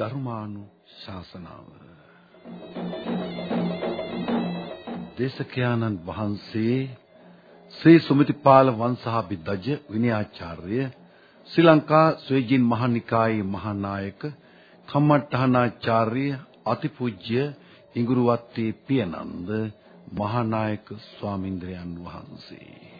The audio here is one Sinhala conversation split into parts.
ධර්මානු ශාසනාව. දේශකයාණන් වහන්සේ ශ්‍රී සුමතිපාල වංශාභිදජ විනයාචාර්ය ශ්‍රී ලංකා ස්වේජින් මහනිකායේ මහානායක කම්මඨහනාචාර්ය අතිපූජ්‍ය ඉඟුරුවත්තේ පියනන්ද මහානායක ස්වාමින්ද්‍රයන් වහන්සේ.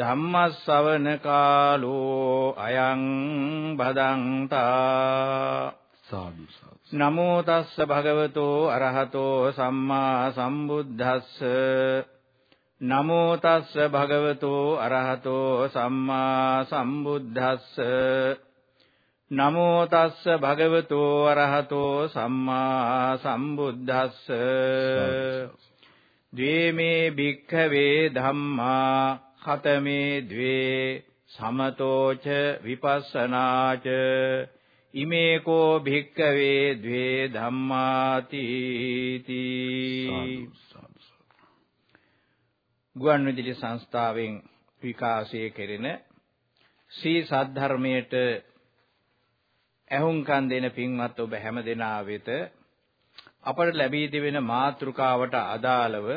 ධම්මස්සවන කාලෝ අයං බදන්තා සාදු නමෝ තස්ස භගවතෝ අරහතෝ සම්මා සම්බුද්දස්ස නමෝ තස්ස භගවතෝ අරහතෝ සම්මා සම්බුද්දස්ස නමෝ තස්ස භගවතෝ අරහතෝ සම්මා සම්බුද්දස්ස ද්වේමේ භික්ඛවේ ධම්මා ඛතමේ ද්වේ සමතෝච විපස්සනාච ඉමේ කෝ භික්ඛවේ ද්වේ ධම්මාති ගුවන් විදුලි සංස්ථාවෙන් විකාශය කෙරෙන සී සද්ධර්මයට ඇහුම්කන් දෙන පින්වත් ඔබ හැම දෙනා වෙත අපට ලැබී තිබෙන මාතෘකාවට අදාළව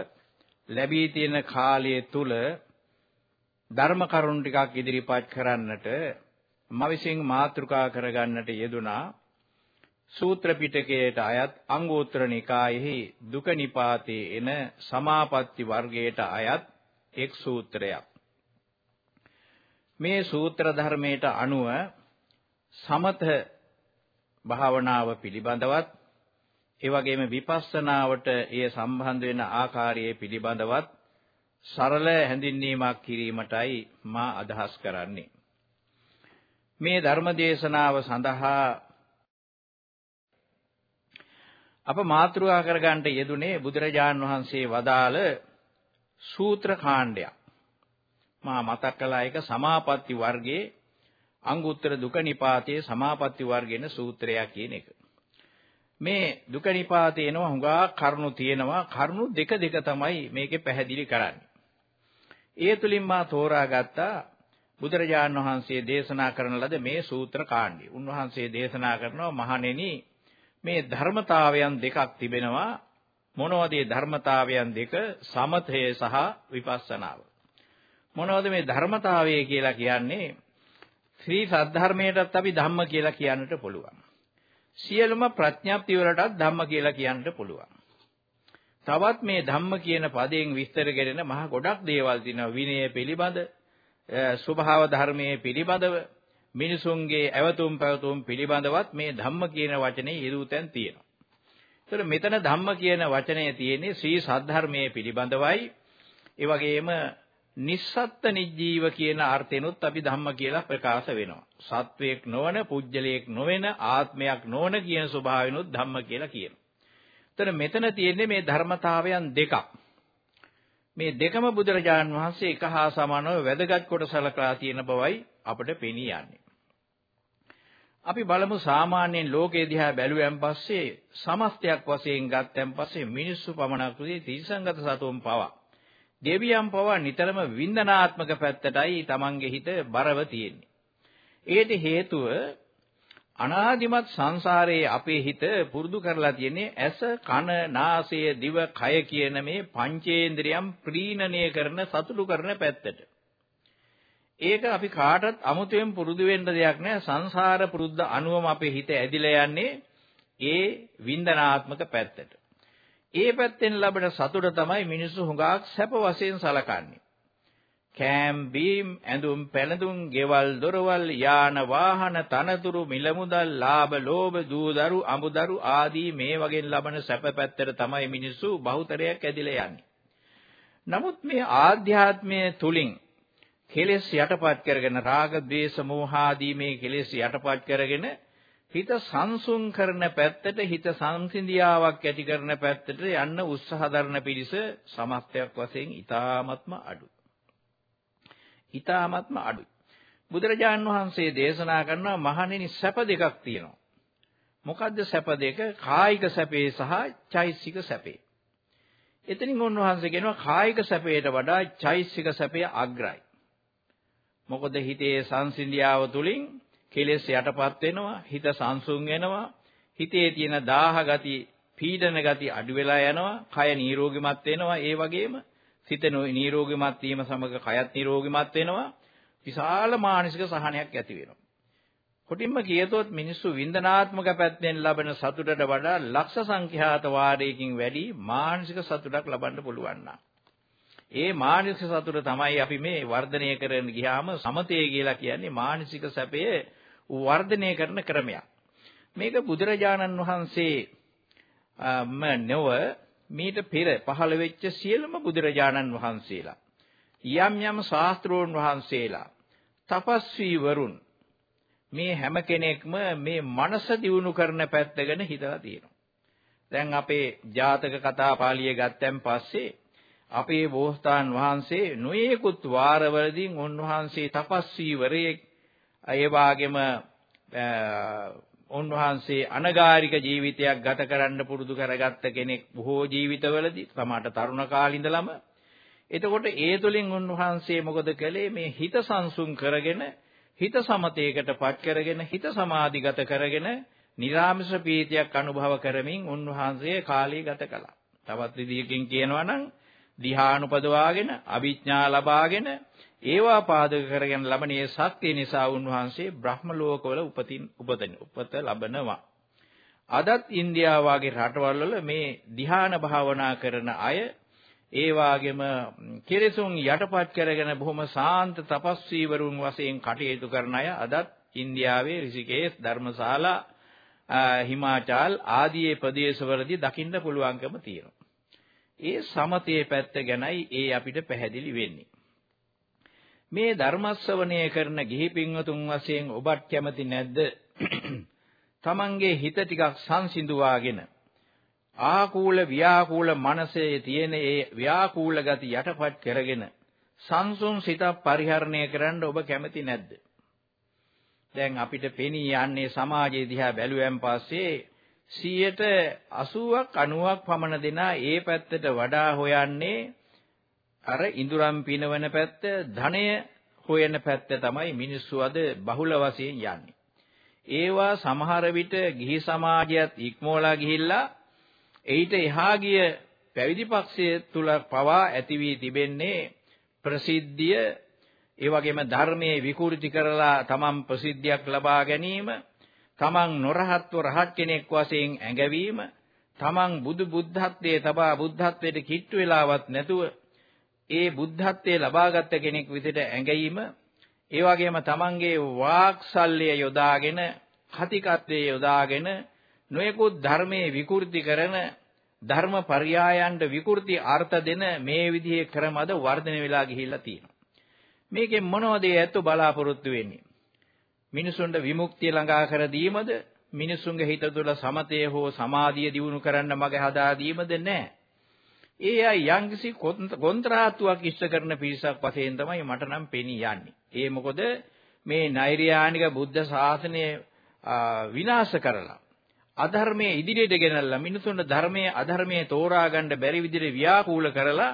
ලැබී තියෙන කාලය තුල ධර්ම කරුණු ටිකක් ඉදිරිපත් කරන්නට මම විසින් මාතෘකා කරගන්නට යෙදුනා සූත්‍ර පිටකයට අයත් අංගෝත්තර නිකායෙහි දුක නිපාතේ එන සමාපatti වර්ගයට අයත් එක් සූත්‍රයක්. මේ සූත්‍ර ධර්මයට අනුව සමත භාවනාව පිළිබඳවත් ඒ වගේම විපස්සනාවට එය සම්බන්ධ වෙන ආකාරයේ පිළිබඳවත් සරල හැඳින්වීමක් කිරීමටයි මා අදහස් කරන්නේ. මේ ධර්ම දේශනාව සඳහා අප මාතෘකා කරගන්නට යෙදුනේ බුදුරජාන් වහන්සේ වදාළ සූත්‍ර කාණ්ඩයක්. මා මතක් කළා එක සමාපatti වර්ගයේ අංගුත්තර දුක නිපාතයේ සමාපatti වර්ගයන සූත්‍රයක් කියන එක. මේ දුක නිපාතේ එනවා හුඟා කරුණු තියෙනවා කරුණු දෙක දෙක තමයි මේකේ පැහැදිලි කරන්නේ. ඒ තුලින් මා තෝරාගත්තා බුදුරජාණන් වහන්සේ දේශනා කරන ලද මේ සූත්‍ර කාණ්ඩය. උන්වහන්සේ දේශනා කරනවා මහණෙනි මේ ධර්මතාවයන් දෙකක් තිබෙනවා මොනවද මේ ධර්මතාවයන් දෙක සමතය සහ විපස්සනාව. මොනවද මේ ධර්මතාවය කියලා කියන්නේ ශ්‍රී සද්ධර්මයටත් අපි ධම්ම කියලා කියන්නට පුළුවන්. සියලුම ප්‍රඥාප්ති වලටත් ධම්ම කියලා කියන්නට පුළුවන්. තවත් මේ ධම්ම කියන පදයෙන් විස්තර කෙරෙන මහ ගොඩක් දේවල් තියෙනවා විනය පිළිබඳ, ස්වභාව ධර්මයේ පිළිබඳව, මිනිසුන්ගේ ඇවතුම් පැවතුම් පිළිබඳවත් මේ ධම්ම කියන වචනේ යෙදුතෙන් තියෙනවා. ඒතර මෙතන ධම්ම කියන වචනය තියෙන්නේ ශ්‍රී සද්ධර්මයේ පිළිබඳවයි. ඒ වගේම නිස්සත්ත නිජීව කියන අර්ථෙනුත් අපි ධම්ම කියලා ප්‍රකාශ වෙනවා. සත්වයක් නොවන, පුජ්‍යලයක් නොවන, ආත්මයක් නොවන කියන ස්වභාවයනුත් ධම්ම කියලා කියනවා. එතන මෙතන තියෙන්නේ මේ ධර්මතාවයන් දෙකක්. මේ දෙකම බුදුරජාන් වහන්සේ එක හා සමානව වැදගත් කොට සලකලා තියෙන බවයි අපට පෙනී යන්නේ. අපි බලමු සාමාන්‍යයෙන් ලෝකයේ දිහා බැලුවෙන් පස්සේ සමස්තයක් වශයෙන් ගත්තන් පස්සේ මිනිස්සු පමණක් නෙවෙයි තිරිසංගත සතුන් පවා දෙවියන් පවා නිතරම වින්දනාත්මක පැත්තටයි Tamange හිත බරව තියෙන්නේ. ඒට හේතුව අනාදිමත් සංසාරයේ අපේ හිත පුරුදු කරලා තියෙන්නේ ඇස කන නාසය දිව කය කියන මේ පංචේන්ද්‍රියම් ප්‍රීණනය කරන සතුටු කරන පැත්තට. ඒක අපි කාටවත් අමුතුවෙන් පුරුදු වෙන්න දෙයක් නෑ සංසාර පුරුද්ද අනුවම අපේ හිත ඇදිලා යන්නේ ඒ වින්දනාත්මක පැත්තට. ඒ පැත්තෙන් ලැබෙන සතුට තමයි මිනිස්සු හුඟක් සැප වශයෙන් සලකන්නේ. කෑම් බීම් ඇඳුම් පැළඳුම් ගෙවල් දොරවල් යාන වාහන තනතුරු මිල මුදල් ලාභ ලෝභ දූදරු අමුදරු ආදී මේ වගේ ලබන සැප පැත්තට තමයි මිනිස්සු බහුතරයක් ඇදිලා යන්නේ. නමුත් මේ ආධ්‍යාත්මයේ තුලින් කෙලෙස් යටපත් කරගෙන රාග ద్వේස මෝහ ආදී මේ කෙලෙස් යටපත් කරගෙන හිත සංසුන් කරන පැත්තට හිත සංසිඳියාවක් ඇති කරන පැත්තට යන්න උත්සාහ දරන පිරිස සමස්තයක් වශයෙන් ඊ타ත්ම අඩුයි. ඊ타ත්ම අඩුයි. බුදුරජාන් වහන්සේ දේශනා කරනවා මහණෙනි සැප දෙකක් තියෙනවා. මොකද්ද සැප දෙක? කායික සැපේ සහ චෛසික සැපේ. එතනින් උන්වහන්සේ කියනවා කායික සැපයට වඩා චෛසික සැපය අග්‍රයි. මොකද හිතේ සංසිඳියාව තුලින් කෙලෙස් යටපත් වෙනවා, හිත සංසුන් වෙනවා, හිතේ තියෙන දාහ ගති, පීඩන ගති අඩු වෙලා යනවා, කය නිරෝගිමත් වෙනවා, ඒ වගේම සිත නිරෝගිමත් වීම සමග කයත් නිරෝගිමත් වෙනවා, විශාල මානසික සහනයක් ඇති වෙනවා. කොටින්ම කියතොත් මිනිස්සු වින්දනාත්මක පැත්තෙන් ලබන සතුටට වඩා ලක්ෂ සංඛ්‍යාත වාරයකින් වැඩි මානසික සතුටක් ලබන්න පුළුවන් ඒ මානසික සතුට තමයි අපි මේ වර්ධනය කරගෙන ගියාම සමතේ කියලා කියන්නේ මානසික සැපය වර්ධනය කරන ක්‍රමයක්. මේක බුදුරජාණන් වහන්සේ ම නොව මීට පෙර පහළ වෙච්ච සියලුම බුදුරජාණන් වහන්සේලා යම් යම් ශාස්ත්‍රෝන් වහන්සේලා තපස්වී වරුන් මේ හැම කෙනෙක්ම මේ මනස දියුණු කරන පැත්ත ගැන හිතලා තියෙනවා. දැන් අපේ ජාතක කතා පාළිය ගත්තන් පස්සේ අපේ බෝසතාන් වහන්සේ නොයේකුත් වාරවලදී උන්වහන්සේ තපස්සී වරයෙක් ඒ වාගේම උන්වහන්සේ අනගාരിക ජීවිතයක් ගත කරන්න පුරුදු කරගත්ත කෙනෙක් බොහෝ ජීවිතවලදී සමහරට තරුණ කාලේ ඉඳලම එතකොට ඒ තුලින් උන්වහන්සේ මොකද කළේ මේ හිත සංසුන් කරගෙන හිත සමතේකටපත් කරගෙන හිත සමාධිගත කරගෙන නිරාමස පීතියක් අනුභව කරමින් උන්වහන්සේ කාලය ගත කළා. තවත් විදිහකින් කියනවා නම් ධ්‍යානුපදවාගෙන අවිඥා ලබාගෙන ඒවා පාදක කරගෙන ලබනේ සත්‍ය නිසා උන්වහන්සේ බ්‍රහ්ම ලෝකවල උපතින් උපදින උපත ලබනවා. අදත් ඉන්දියාව වගේ රටවල් වල මේ ධ්‍යාන භාවනා කරන අය ඒ වාගේම කෙලෙසුන් යටපත් කරගෙන බොහොම සාන්ත තපස්වීවරුන් වශයෙන් කටයුතු කරන අය අදත් ඉන්දියාවේ ඍෂිකේශ ධර්මශාලා හිමාචල් ආදී ප්‍රදේශවලදී දකින්න පුළුවන්කම තියෙනවා. ඒ සමතේ පැත්ත ගැනයි ඒ අපිට පැහැදිලි වෙන්නේ. මේ ධර්මස්සවණය කරන ගිහි පින්වතුන් වශයෙන් ඔබත් කැමති නැද්ද? තමන්ගේ හිත ටිකක් සංසිඳුවාගෙන ආකූල ව්‍යාකූල මනසේ තියෙන ඒ ව්‍යාකූල ගති යටපත් කරගෙන සංසුන් සිත පරිහරණය කරන්න ඔබ කැමති නැද්ද? දැන් අපිට පෙනී යන්නේ සමාජයේ දිහා බැලුවෙන් පස්සේ 80ක් 90ක් පමණ දෙනා ඒ පැත්තට වඩා හොයන්නේ අර ඉඳුරම් පිනවන පැත්ත ධනය හොයන පැත්ත තමයි මිනිස්සු අද බහුල වශයෙන් යන්නේ. ඒවා සමහර විට ගිහි සමාජයත් ඉක්මෝලා ගිහිල්ලා ඊට එහා ගිය පැවිදි පක්ෂය තුල පවා ඇති වී තිබෙන්නේ ප්‍රසිද්ධිය ඒ වගේම ධර්මයේ විකෘති කරලා තමන් ප්‍රසිද්ධියක් ලබා ගැනීම තමන් නොරහත්ව රහත් කෙනෙක් වශයෙන් ඇඟවීම තමන් බුදු බුද්ධත්වයේ තබා බුද්ධත්වයට කිට්ටු වෙලාවත් නැතුව ඒ බුද්ධත්වයේ ලබාගත් කෙනෙක් විදිහට ඇඟීම ඒ වගේම තමන්ගේ වාක්සල්‍ය යොදාගෙන කතිකත්වයේ යොදාගෙන නොයෙකුත් ධර්මයේ විකෘති කරන ධර්ම පర్యాయයන්ට විකෘති අර්ථ දෙන මේ විදිහේ ක්‍රමද වර්ධනය වෙලා ගිහිල්ලා තියෙනවා. මේකෙන් මොනවද ඇත්ත බලාපොරොත්තු වෙන්නේ? මිනිසුන්ට විමුක්තිය ළඟා කර දීමද මිනිසුන්ගේ හිත තුළ සමතය හෝ සමාධිය දියුණු කරන්න මග හදා දීමද නැහැ. ඒ අය යම්කිසි කොන්ත්‍රාත්තුවක් ඉෂ්ට කරන පිරිසක් වශයෙන් තමයි මට නම් පෙනී යන්නේ. ඒ මොකද මේ නෛර්යානික බුද්ධ ශාසනය විනාශ කරලා අධර්මයේ ඉදිරියට ගෙනල්ලා මිනිසුන්ට ධර්මයේ අධර්මයේ තෝරා ගන්න බැරි විදිහට ව්‍යාකූල කරලා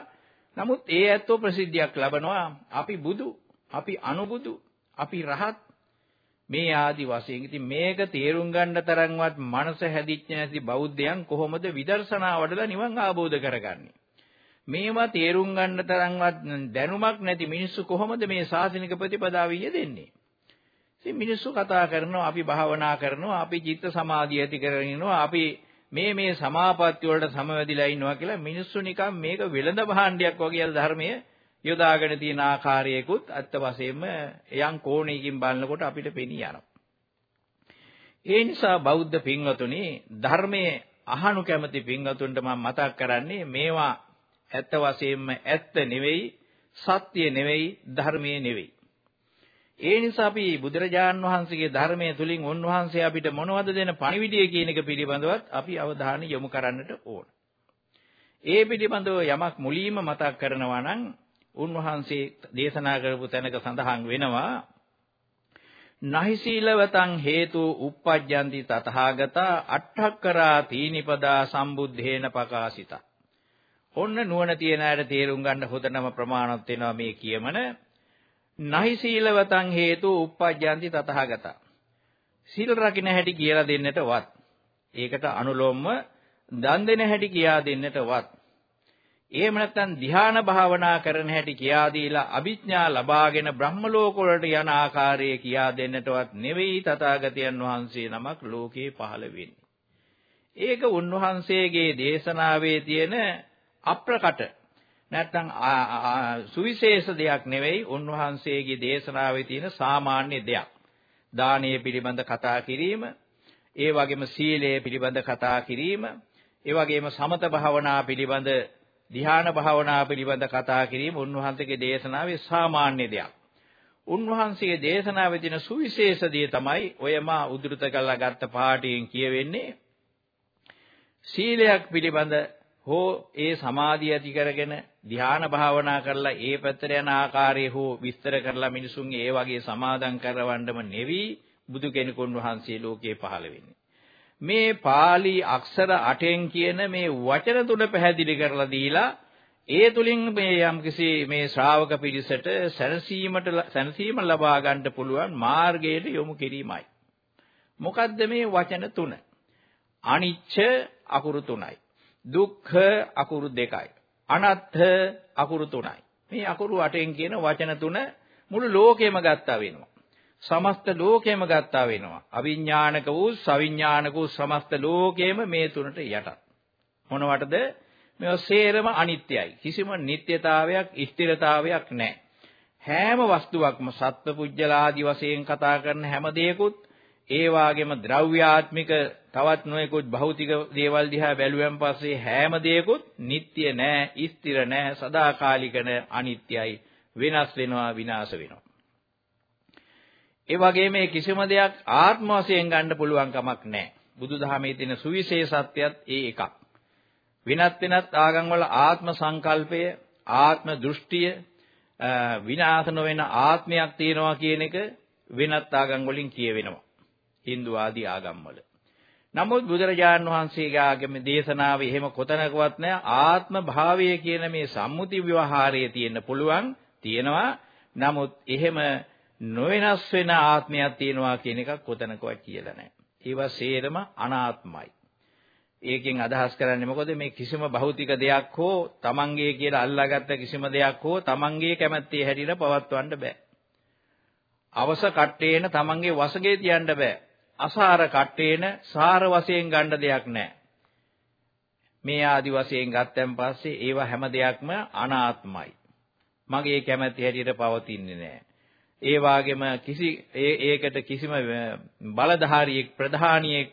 නමුත් ඒ ඇත්තෝ ප්‍රසිද්ධියක් ලබනවා. අපි බුදු අපි අනුබුදු අපි රහත්. මේ ආදි වශයෙන්. ඉතින් මේක තේරුම් ගන්න තරම්වත් මනස හැදිච්ච නැති බෞද්ධයන් කොහොමද විදර්ශනා වඩලා නිවන් ආબોධ කරගන්නේ? මේවා තේරුම් ගන්න තරම්වත් දැනුමක් නැති මිනිස්සු කොහොමද මේ සාසනික ප්‍රතිපදාව යෙදෙන්නේ ඉතින් මිනිස්සු කතා කරනවා අපි භාවනා කරනවා අපි චිත්ත සමාධිය ඇති කරගෙන ඉනවා අපි මේ මේ සමාපatti වලට සමවැදිලා ඉන්නවා කියලා මිනිස්සු නිකන් මේක වෙළඳ භාණ්ඩයක් වගේ ධර්මයේ යොදාගෙන තියෙන ආකාරයකුත් අත්ත වශයෙන්ම යම් කෝණයකින් බලනකොට අපිට පෙනී යනවා. ඒ නිසා බෞද්ධ පින්වතුනි ධර්මයේ අහනු කැමති පින්වතුන්ට මම මතක් කරන්නේ මේවා ඇත්ත වශයෙන්ම ඇත්ත නෙවෙයි සත්‍ය නෙවෙයි ධර්මයේ නෙවෙයි ඒ නිසා අපි බුදුරජාන් වහන්සේගේ ධර්මයේ තුලින් උන්වහන්සේ අපිට මොනවද දෙන පණිවිඩය කියන එක පිළිබඳවත් අපි අවධානය යොමු කරන්නට ඕන. ඒ පිළිබඳව යමක් මුලින්ම මතක් කරනවා නම් උන්වහන්සේ දේශනා කරපු තැනක සඳහන් වෙනවා නහි සීලවතං හේතු uppajjanti තතහාගතා අට්ඨක්කරා තීනිපදා සම්බුද්ධේන පකාසිතා ඔන්න නුවණ තියන අයට තේරුම් ගන්න හොඳනම ප්‍රමාණවත් වෙනවා මේ කියමන නහි සීලවතං හේතු uppajjanti තතහාගතා සීල රකින්න හැටි කියලා දෙන්නටවත් ඒකට අනුලෝමව දන් දෙන හැටි කියා දෙන්නටවත් එහෙම නැත්නම් ධ්‍යාන භාවනා කරන හැටි කියා දීලා අභිඥා ලබාගෙන බ්‍රහ්ම ලෝක වලට යන ආකාරය කියා දෙන්නටවත් නෙවෙයි තථාගතයන් වහන්සේ නමක් ලෝකේ පහළ වෙන්නේ. ඒක උන්වහන්සේගේ දේශනාවේ තියෙන අප්‍රකට නැත්නම් සුවිශේෂ දෙයක් නෙවෙයි උන්වහන්සේගේ දේශනාවේ තියෙන සාමාන්‍ය දෙයක්. දානීය පිළිබඳ කතා කිරීම, ඒ වගේම සීලය පිළිබඳ කතා කිරීම, ඒ වගේම සමත භාවනා පිළිබඳ ධ්‍යාන භාවනා පිළිබඳ කතා කිරීම උන්වහන්සේගේ දේශනාවේ සාමාන්‍ය දෙයක්. උන්වහන්සේගේ දේශනාවේ තියෙන සුවිශේෂ දේ තමයි ඔය මා උද්දෘත කරලා ගත්ත පාඩියෙන් කියවෙන්නේ සීලයක් පිළිබඳ හෝ ඒ සමාධිය ඇති කරගෙන ධ්‍යාන භාවනා කරලා ඒ පැත්තට යන ආකාරය හෝ විස්තර කරලා මිනිසුන් ඒ වගේ සමාදම් කරවන්නම නෙවි බුදු කෙනෙකුන් වහන්සේ ලෝකේ පහළ වෙන්නේ. මේ pāli අක්ෂර 8න් කියන මේ වචන තුන පැහැදිලි කරලා දීලා ඒ තුලින් මේ යම්කිසි මේ ශ්‍රාවක පිරිසට සැනසීමට සැනසීම ලබා ගන්න පුළුවන් මාර්ගයට යොමු කිරීමයි. මොකද්ද මේ වචන තුන? අනිච්ච අකුරු තුනයි. දුක්ඛ අකුරු දෙකයි. අනත්ථ අකුරු තුනයි. මේ අකුරු 8න් කියන වචන තුන මුළු ලෝකෙම ගත්තා වෙනවා. සමස්ත ලෝකෙම ගත්තා වෙනවා. අවිඥානික වූ සවිඥානික වූ සමස්ත ලෝකෙම මේ තුනට යටත්. මොනවටද? මේවා සේරම අනිත්‍යයි. කිසිම නිට්ටයතාවයක්, ස්ථිරතාවයක් නැහැ. හැම වස්තුවක්ම සත්පුජ්‍යලාදී වශයෙන් කතා කරන හැම දෙයකුත් ඒ වාගේම ද්‍රව්‍යාත්මික තවත් නොයෙකුත් භෞතික දේවල් දිහා බැලුවෙන් පස්සේ හැම දෙයකුත් නිට්ටය නෑ, ස්ථිර නෑ, සදාකාලික නෑ, අනිත්‍යයි. වෙනස් වෙනවා, විනාශ වෙනවා. ඒ වගේම මේ කිසිම දෙයක් ආත්ම වශයෙන් ගන්න පුළුවන් කමක් නැහැ. බුදුදහමේ තියෙන සුවිශේෂත්වයත් ඒ එකක්. වෙනත් වෙනත් ආගම් වල ආත්ම සංකල්පය, ආත්ම දෘෂ්ටිය විනාශ නොවන ආත්මයක් තියෙනවා කියන එක වෙනත් ආගම් වලින් කියවෙනවා. Hindu ආදී ආගම් වල. නමුත් බුදුරජාණන් වහන්සේගේ ආගමේ දේශනාවේ එහෙම කොතනකවත් නැහැ ආත්ම භාවය කියන මේ සම්මුති ව්‍යවහාරයේ තියෙන්න පුළුවන් තියෙනවා. නමුත් එහෙම නොවෙනස් වෙන ආත්මයක් තියෙනවා කියන එකක් කොතනකවත් කියලා නැහැ. ඒවා සේරම අනාත්මයි. ඒකෙන් අදහස් කරන්නේ මොකද මේ කිසිම භෞතික දෙයක් හෝ තමන්ගේ කියලා අල්ලාගත්ත කිසිම දෙයක් හෝ තමන්ගේ කැමැත්තේ හැටියට පවත්වන්න බෑ. අවස කට්ටේන තමන්ගේ වශගේ තියන්න බෑ. අසාර කට්ටේන සාර වශයෙන් ගන්න දෙයක් නැහැ. මේ ආදි වශයෙන් ගත්තන් පස්සේ ඒවා හැම දෙයක්ම අනාත්මයි. මගේ කැමැති හැටියට පවතින්නේ නැහැ. ඒ වාගේම කිසි ඒකට කිසිම බලධාරියෙක් ප්‍රධානියෙක්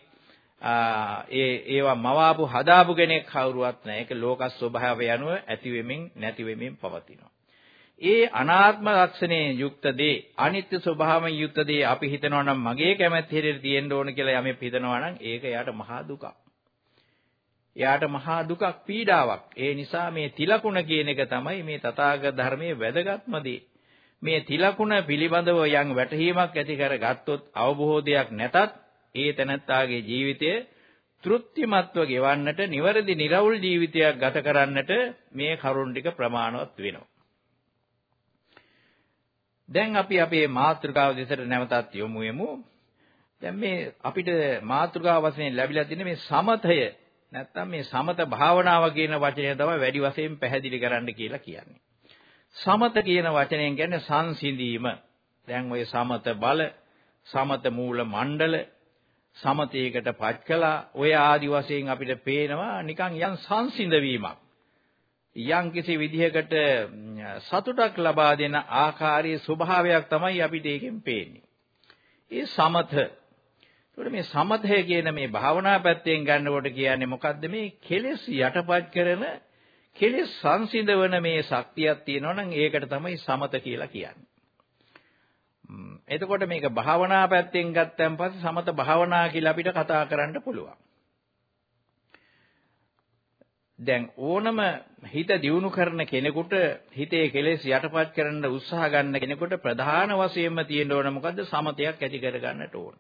ඒ ඒවා මවාපු හදාපු කෙනෙක් කවුරුවත් නැහැ. ඒක ලෝක ස්වභාවය අනුව ඇති වෙමින් නැති වෙමින් පවතිනවා. ඒ අනාත්ම ලක්ෂණේ යුක්ත දේ අනිත්‍ය ස්වභාවයෙන් යුක්ත දේ අපි හිතනවා නම් මගේ කැමැත්ත හැටියට තියෙන්න ඕන කියලා යමෙක් හිතනවා නම් ඒක යාට මහා දුකක්. එයාට මහා දුකක් පීඩාවක්. ඒ නිසා මේ තිලකුණ කියන එක තමයි මේ තථාගත ධර්මයේ වැදගත්ම දේ. මේ තිලකුණ පිළිබඳව යම් වැටහීමක් ඇති කරගත්තොත් අවබෝධයක් නැතත් ඒ තැනැත්තාගේ ජීවිතය තෘප්තිමත්ව ගෙවන්නට නිවැරදි නිර්වුල් ජීවිතයක් ගත කරන්නට මේ කරුණ ටික ප්‍රමාණවත් වෙනවා. දැන් අපි අපේ මාතෘකාව දෙසට නැවතත් යොමු වෙමු. දැන් මේ අපිට මාතෘකාව වශයෙන් ලැබිලා තියෙන මේ සමතය නැත්තම් මේ සමත භාවනාව කියන වචනය තමයි වැඩි වශයෙන් පැහැදිලි කරන්න කියලා කියන්නේ. සමත කියන වචනයෙන් කියන්නේ සංසිඳීම. දැන් ওই සමත බල, සමත මූල මණ්ඩල, සමතේකට පත් කළා. ඔය ආදි වශයෙන් අපිට පේනවා නිකන් යම් සංසිඳවීමක්. යම් කිසි විදිහකට සතුටක් ලබා දෙන ආකාරයේ ස්වභාවයක් තමයි අපිට ඒකෙන් පේන්නේ. ඒ සමත. ඒකට මේ සමතය කියන මේ භාවනා පැත්තෙන් ගන්නකොට කියන්නේ මොකද්ද මේ කෙලෙස් යටපත් කරන කෙලෙස් සංසිඳවන මේ ශක්තියක් තියෙනවා නම් ඒකට තමයි සමත කියලා කියන්නේ. එතකොට මේක භාවනා පැත්තෙන් ගත්තන් පස්සේ සමත භාවනා කියලා අපිට කතා කරන්න පුළුවන්. දැන් ඕනම හිත දියුණු කරන කෙනෙකුට හිතේ කෙලෙස් යටපත් කරන්න උත්සාහ ගන්න කෙනෙකුට ප්‍රධාන වශයෙන්ම තියෙන්න ඕන මොකද්ද සමතයක් ඇති කර ගන්නට ඕන.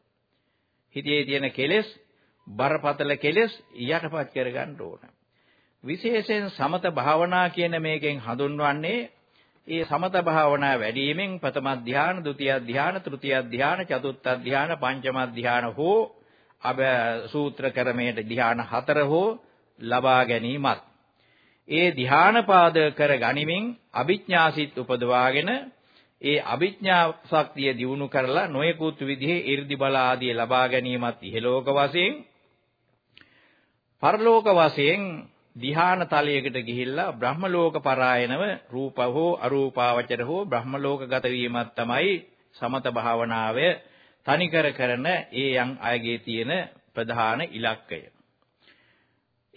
හිතේ තියෙන කෙලෙස් බරපතල කෙලෙස් යටපත් කර ගන්න ඕන. විශේෂයෙන් සමත භාවනා කියන මේකෙන් හඳුන්වන්නේ ඒ සමත භාවනා වැඩිවීමෙන් ප්‍රථම ධානය, ဒုတိ ය ධානය, තෘතිය ධානය, චතුර්ථ ධානය, පංචම ධානය හෝ අබ සූත්‍ර ක්‍රමයේ ධානය හතර හෝ ලබා ගැනීමත් ඒ ධානාපාද කර ගනිමින් අභිඥාසිත උපදවාගෙන ඒ අභිඥා ශක්තිය දියුණු කරලා නොයෙකුත් විදිහේ 이르දි බල ආදී ලබා ගැනීමත් ඉහළෝක වශයෙන් පරලෝක වශයෙන් ධ්‍යාන තලයකට ගිහිල්ලා බ්‍රහ්ම ලෝක පරායනව රූප හෝ අරූපාවචර හෝ බ්‍රහ්ම ලෝකගත වීමක් තමයි සමත භාවනාවේ තනිකර කරන ඒ යම් අයගේ තියෙන ප්‍රධාන ඉලක්කය.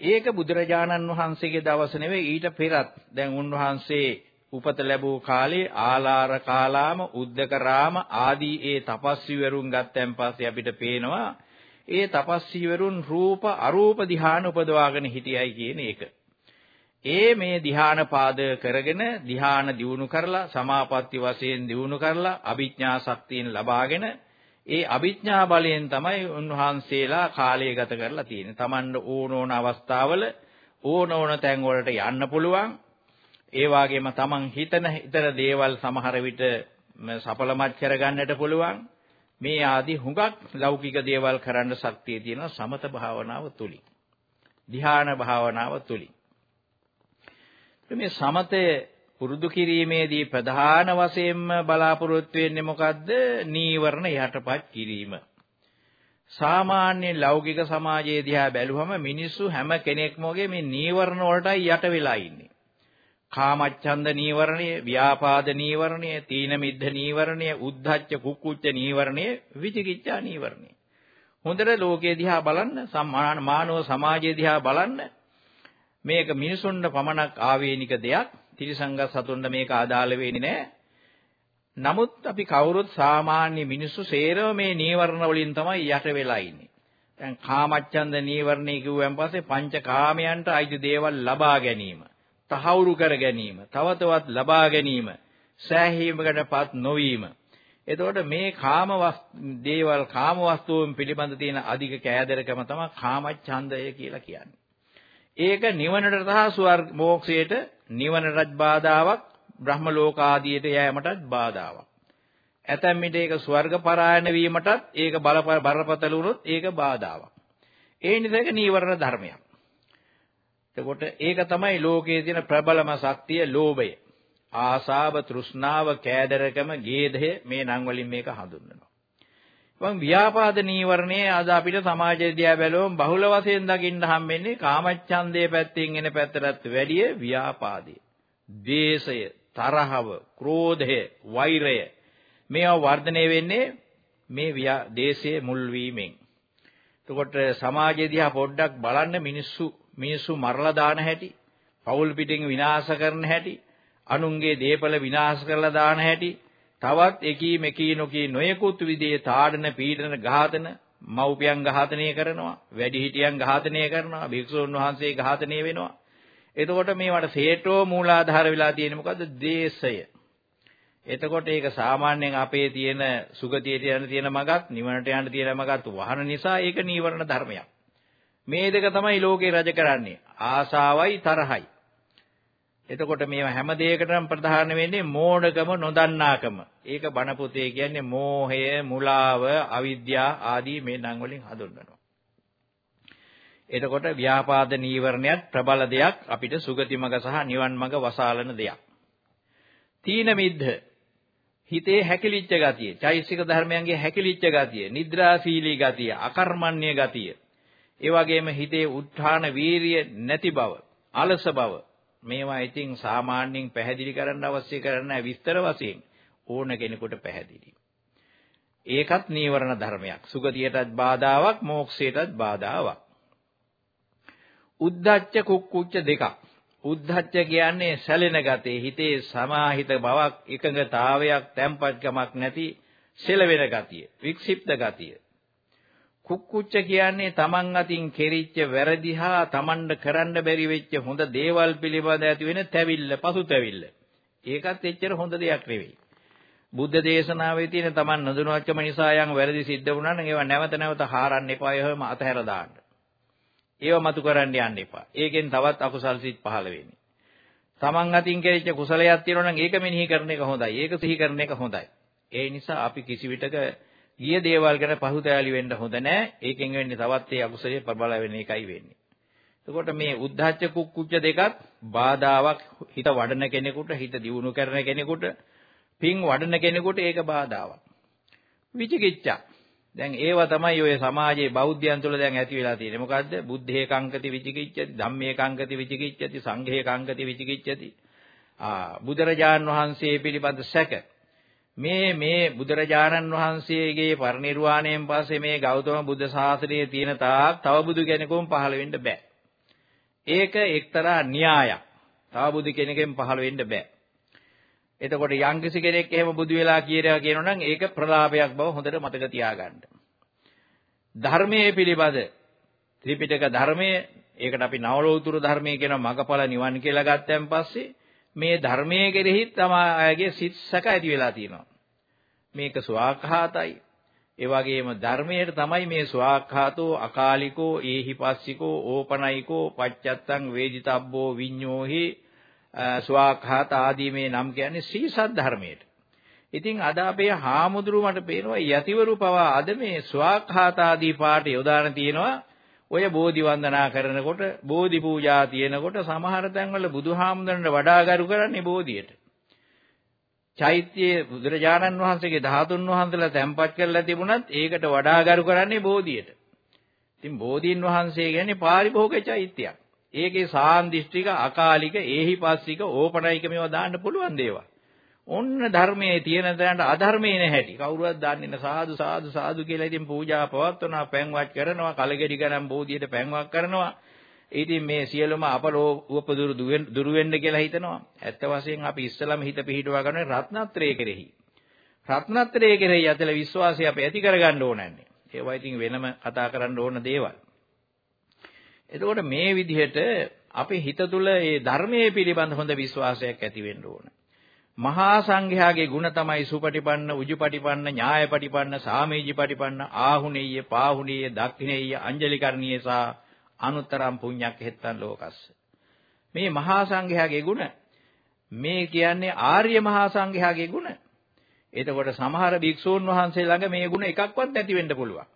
ඒක බුදුරජාණන් වහන්සේගේ දවස නෙවෙයි ඊට පෙරත් දැන් උන්වහන්සේ උපත ලැබූ කාලේ ආලාර කාලාම උද්දකරාම ආදී ඒ තපස්විවරුන් ගත්තන් පස්සේ අපිට පේනවා ඒ තපස්විවරුන් රූප අරූප ධ්‍යාන උපදවාගෙන හිටියයි කියන එක. ඒ මේ ධ්‍යාන පාද කරගෙන ධ්‍යාන දියුණු කරලා සමාපatti වශයෙන් දියුණු කරලා අභිඥා ශක්තියෙන් ලබාගෙන ඒ අභිඥා බලයෙන් තමයි උන්වහන්සේලා කාලය ගත කරලා තියෙන්නේ. Tamanne ඕන ඕන අවස්ථාවල ඕන ඕන තැන් වලට යන්න පුළුවන්. ඒ වගේම Taman හිතන හිතන දේවල් සමහර විට සඵලමත් කරගන්නට පුළුවන්. මේ ආදී හුඟක් ලෞකික දේවල් කරන්න ශක්තිය තියෙනවා සමත භාවනාව තුලින්. ධ්‍යාන භාවනාව තුලින්. මේ සමතේ පුරුදු කිරීමේදී ප්‍රධාන වශයෙන්ම බලාපොරොත්තු වෙන්නේ මොකද්ද? නීවරණ යටපත් කිරීම. සාමාන්‍ය ලෞකික සමාජයේ දිහා බැලුවම මිනිස්සු හැම කෙනෙක්ම වගේ මේ නීවරණ වලටයි යට වෙලා ඉන්නේ. කාමච්ඡන්ද නීවරණය, ව්‍යාපාද නීවරණය, තීන මිද්ධ නීවරණය, උද්ධච්ච කුක්කුච්ච නීවරණය, විචිකිච්ඡා නීවරණය. හොඳට ලෝකයේ දිහා බලන්න, මානව සමාජයේ දිහා බලන්න. මේක මිනිසුන්ට පමණක් ආවේනික දෙයක්. තිරිසංගත සතුන්ට මේක අදාළ වෙන්නේ නැහැ. නමුත් අපි කවුරුත් සාමාන්‍ය මිනිස්සු සේරම මේ නීවරණ වලින් තමයි යට වෙලා ඉන්නේ. දැන් කාමච්ඡන්ද නීවරණය කිව්වන් පස්සේ පංච කාමයන්ට අයිති දේවල් ලබා ගැනීම, තහවුරු කර ගැනීම, තව තවත් ලබා ගැනීම, සෑහීමකටපත් නොවීම. එතකොට මේ කාම දේවල් කාම වස්තුන් පිළිබඳ තියෙන අධික කෑදරකම තමයි කාමච්ඡන්දය කියලා කියන්නේ. ඒක නිවනට සහ ස්වර්ග මොක්ෂයට නිවනටත් බාධාවක් බ්‍රහ්ම ලෝක ආදියට යෑමටත් බාධාවක්. ඇතැම් විට ඒක ස්වර්ග පරායන වීමටත් ඒක බල බරපතල වුණොත් ඒක බාධාවක්. ඒ නිසා ඒක නීවරණ ධර්මයක්. එතකොට ඒක තමයි ලෝකයේ තියෙන ප්‍රබලම ශක්තිය ලෝභය. ආසාව, තෘෂ්ණාව, කෑදරකම, ගේධය මේ නම් වලින් මේක හඳුන්වනවා. වං ව්‍යාපාද නීවරණයේ අද අපිට සමාජය දිහා බැලුවම බහුල වශයෙන් දකින්න හම්බෙන්නේ කාමච්ඡන්දයේ පැත්තෙන් එන පැත්තටත් වැඩිය ව්‍යාපාදය. ද්වේෂය, තරහව, ක්‍රෝධය, වෛරය මේවා වර්ධනය වෙන්නේ මේ දේශයේ මුල් වීමෙන්. එතකොට සමාජය දිහා පොඩ්ඩක් බලන්න මිනිස්සු මිනිස්සු මරලා දාන හැටි, පවුල් පිටින් විනාශ කරන හැටි, අනුන්ගේ දේපල විනාශ කරලා දාන හැටි තවත් එකී මෙකී නොකී නොයෙකුත් විදිහේ තාඩන පීඩන ඝාතන මව්පියන් ඝාතනය කරනවා වැඩිහිටියන් ඝාතනය කරනවා භික්ෂුන් වහන්සේ ඝාතනය වෙනවා. එතකොට මේවට සේටෝ මූලාධාර වෙලා තියෙන්නේ මොකද්ද? දේශය එතකොට ඒක සාමාන්‍යයෙන් අපේ තියෙන සුගතියට යන තියෙන මගත් නිවනට යන තියෙන මගත් වහන නිසා ඒක නීවරණ ධර්මයක්. මේ දෙක තමයි ලෝකේ රජ කරන්නේ. ආසාවයි තරහයි. එතකොට මේවා හැම දෙයකටම ප්‍රධාන වෙන්නේ මෝඩකම නොදන්නාකම. ඒක බණ පොතේ කියන්නේ මෝහය, මුලාව, අවිද්‍යාව ආදී මේ නම් වලින් හඳුන්වනවා. එතකොට ව්‍යාපාද නීවරණයත් ප්‍රබල දෙයක් අපිට සුගති මඟ සහ නිවන් මඟ වසාලන දෙයක්. තීන මිද්ධ හිතේ හැකිලිච්ච ගතිය, චෛසික ධර්මයන්ගේ හැකිලිච්ච ගතිය, නිද්‍රාශීලී ගතිය, අකර්මණ්‍ය ගතිය. ඒ වගේම හිතේ උත්හාන වීරිය නැති බව, අලස බව, මේවා ඉතින් සාමාන්‍යයෙන් පැහැදිලි කරන්න අවශ්‍ය කරන්නේ විස්තර වශයෙන් ඕන කෙනෙකුට පැහැදිලි. ඒකත් නීවරණ ධර්මයක්. සුගතියටත් බාධාවක්, මෝක්ෂයටත් බාධාවක්. උද්ධච්ච කුක්කුච්ච දෙකක්. උද්ධච්ච කියන්නේ සැලෙන ගතේ හිතේ සමාහිත බවක්, එකඟතාවයක්, තැම්පත්කමක් නැති සෙලවෙන ගතිය, වික්ෂිප්ත ගතිය. කුක්කුච්ච කියන්නේ Taman අතින් කෙරිච්ච වැරදි හා Tamanට කරන්න බැරි වෙච්ච හොඳ දේවල් පිළිබඳ ඇති වෙන තැවිල්ල, පසුතැවිල්ල. ඒකත් එච්චර හොඳ දෙයක් නෙවෙයි. බුද්ධ දේශනාවේ තියෙන Taman නොදැනුවත්කම නිසා යම් වැරදි සිද්ධ වුණා නම් ඒවා නැවත නැවත හාරන්න එපා. එහෙම අතහැර දාන්න. ඒව මතු කරන්න යන්න එපා. ඒකෙන් තවත් අකුසල් සිත් පහළ වෙන්නේ. Taman අතින් කෙරෙච්ච කුසලයක් තියෙනවා නම් ඒක මෙනෙහි කරන එක හොඳයි. ඒක සිහි කරන එක හොඳයි. ඒ නිසා අපි කිසි විටක ගිය දේවල් ගැන පහුතැලි වෙන්න හොඳ නැහැ. ඒකෙන් වෙන්නේ තවත් ඒ අකුසලයේ ප්‍රබල වෙන එකයි වෙන්නේ. එතකොට මේ උද්ධච්ච කුක්කුච්ච දෙකත් බාධාවක් හිත වඩන කෙනෙකුට හිත දියුණු කරන කෙනෙකුට පින් වඩන කෙනෙකුට ඒක බාධාවක්. විචිකිච්ඡා. දැන් ඒවා තමයි ඔය සමාජයේ බෞද්ධයන් තුළ දැන් ඇති වෙලා තියෙන්නේ. මොකද්ද? බුද්ධේ කංකති විචිකිච්ඡති, ධම්මේ කංකති විචිකිච්ඡති, සංඝේ කංකති විචිකිච්ඡති. ආ බුදුරජාන් වහන්සේ පිළිබඳ සැක. මේ මේ බුදුරජාණන් වහන්සේගේ පරිනිර්වාණයෙන් පස්සේ මේ ගෞතම බුද්ධ ශාසනයේ තියෙන තාක් තව බුදු කෙනෙකුම පහළ වෙන්න බෑ. ඒක එක්තරා න්‍යායක්. තව බුදු කෙනෙකුෙන් පහළ වෙන්න බෑ. එතකොට යම්කිසි කෙනෙක් එහෙම බුදු වෙලා කියනවා කියනොනම් ඒක ප්‍රලාපයක් බව හොඳට මතක තියාගන්න. ධර්මයේ පිළිබඳ ත්‍රිපිටක ධර්මයේ ඒකට අපි නවලෝතුරු ධර්මයේ කියන මගඵල නිවන් කියලා ගත්තන් පස්සේ මේ ධර්මයේ කෙරෙහි තමයි සිත් සැක ඇති වෙලා තියෙනවා. මේක ස්වාඛාතයි. ඒ වගේම ධර්මයට තමයි මේ ස්වාඛාතෝ අකාලිකෝ ඒහිපස්සිකෝ ඕපනයිකෝ පච්චත්තං වේදිතබ්බෝ විඤ්ඤෝහි ස්වාඛාත ආදී මේ නම් කියන්නේ සීසත් ධර්මයට. ඉතින් අද අපේ හාමුදුරු මට පේනවා යතිවරු පවා අද මේ ස්වාඛාත ආදී පාට යොදාන තියෙනවා ඔය බෝධි වන්දනා කරනකොට බෝධි පූජා තියෙනකොට සමහර තැන්වල බුදුහාමුදුරන්ට වඩා ගරු කරන්නේ බෝධියට. චෛත්‍යයේ බුදුරජාණන් වහන්සේගේ ධාතුන් වහන්සේලා තැන්පත් කරලා තිබුණත් ඒකට වඩා ගරු කරන්නේ බෝධියට. ඉතින් බෝධීන් වහන්සේ කියන්නේ පාරිභෝග චෛත්‍යයක්. ඒකේ සාන්දිෂ්ටික අකාලික ඒහිපස්සික ඕපනයික මේවා දාන්න පුළුවන් දේවල්. ඔන්න ධර්මයේ තියෙන තැනට අධර්මයේ නැහැටි. කවුරුවත් දන්නේ නැ සාදු සාදු සාදු කියලා ඉතින් පූජා පවත්වනවා, පැන්වත් කරනවා, කලගෙඩි ගණන් බෝධියට පැන්වක් කරනවා. ඉතින් මේ සියලුම අපලෝ උපදුරු දුරු වෙන්න කියලා හිතනවා. ඇත්ත වශයෙන් අපි ඉස්සලම හිත පිහිටුවා ගන්න රත්නත්‍රය කෙරෙහි. රත්නත්‍රය කෙරෙහි ඇතල විශ්වාසය අපි ඇති කරගන්න ඕනන්නේ. ඒවා ඉතින් වෙනම කතා කරන්න ඕන දේවල්. එතකොට මේ විදිහට අපේ හිත තුළ මේ ධර්මයේ පිළිබඳ හොඳ විශ්වාසයක් ඇති වෙන්න ඕන. මහා සංඝයාගේ ಗುಣ තමයි සුපටිපන්න, උජුපටිපන්න, ඥායපටිපන්න, සාමීජිපටිපන්න, ආහුනේය, පාහුනේය, දක්ඛිනේය, අංජලිකරණීය සහ අනුත්තරම් පුඤ්ඤක් හෙත්තන් ලෝකස්ස. මේ මහා සංඝයාගේ ಗುಣ මේ කියන්නේ ආර්ය මහා සංඝයාගේ ಗುಣ. එතකොට සමහර භික්ෂූන් වහන්සේ ළඟ මේ ಗುಣ එකක්වත් නැති වෙන්න පුළුවන්.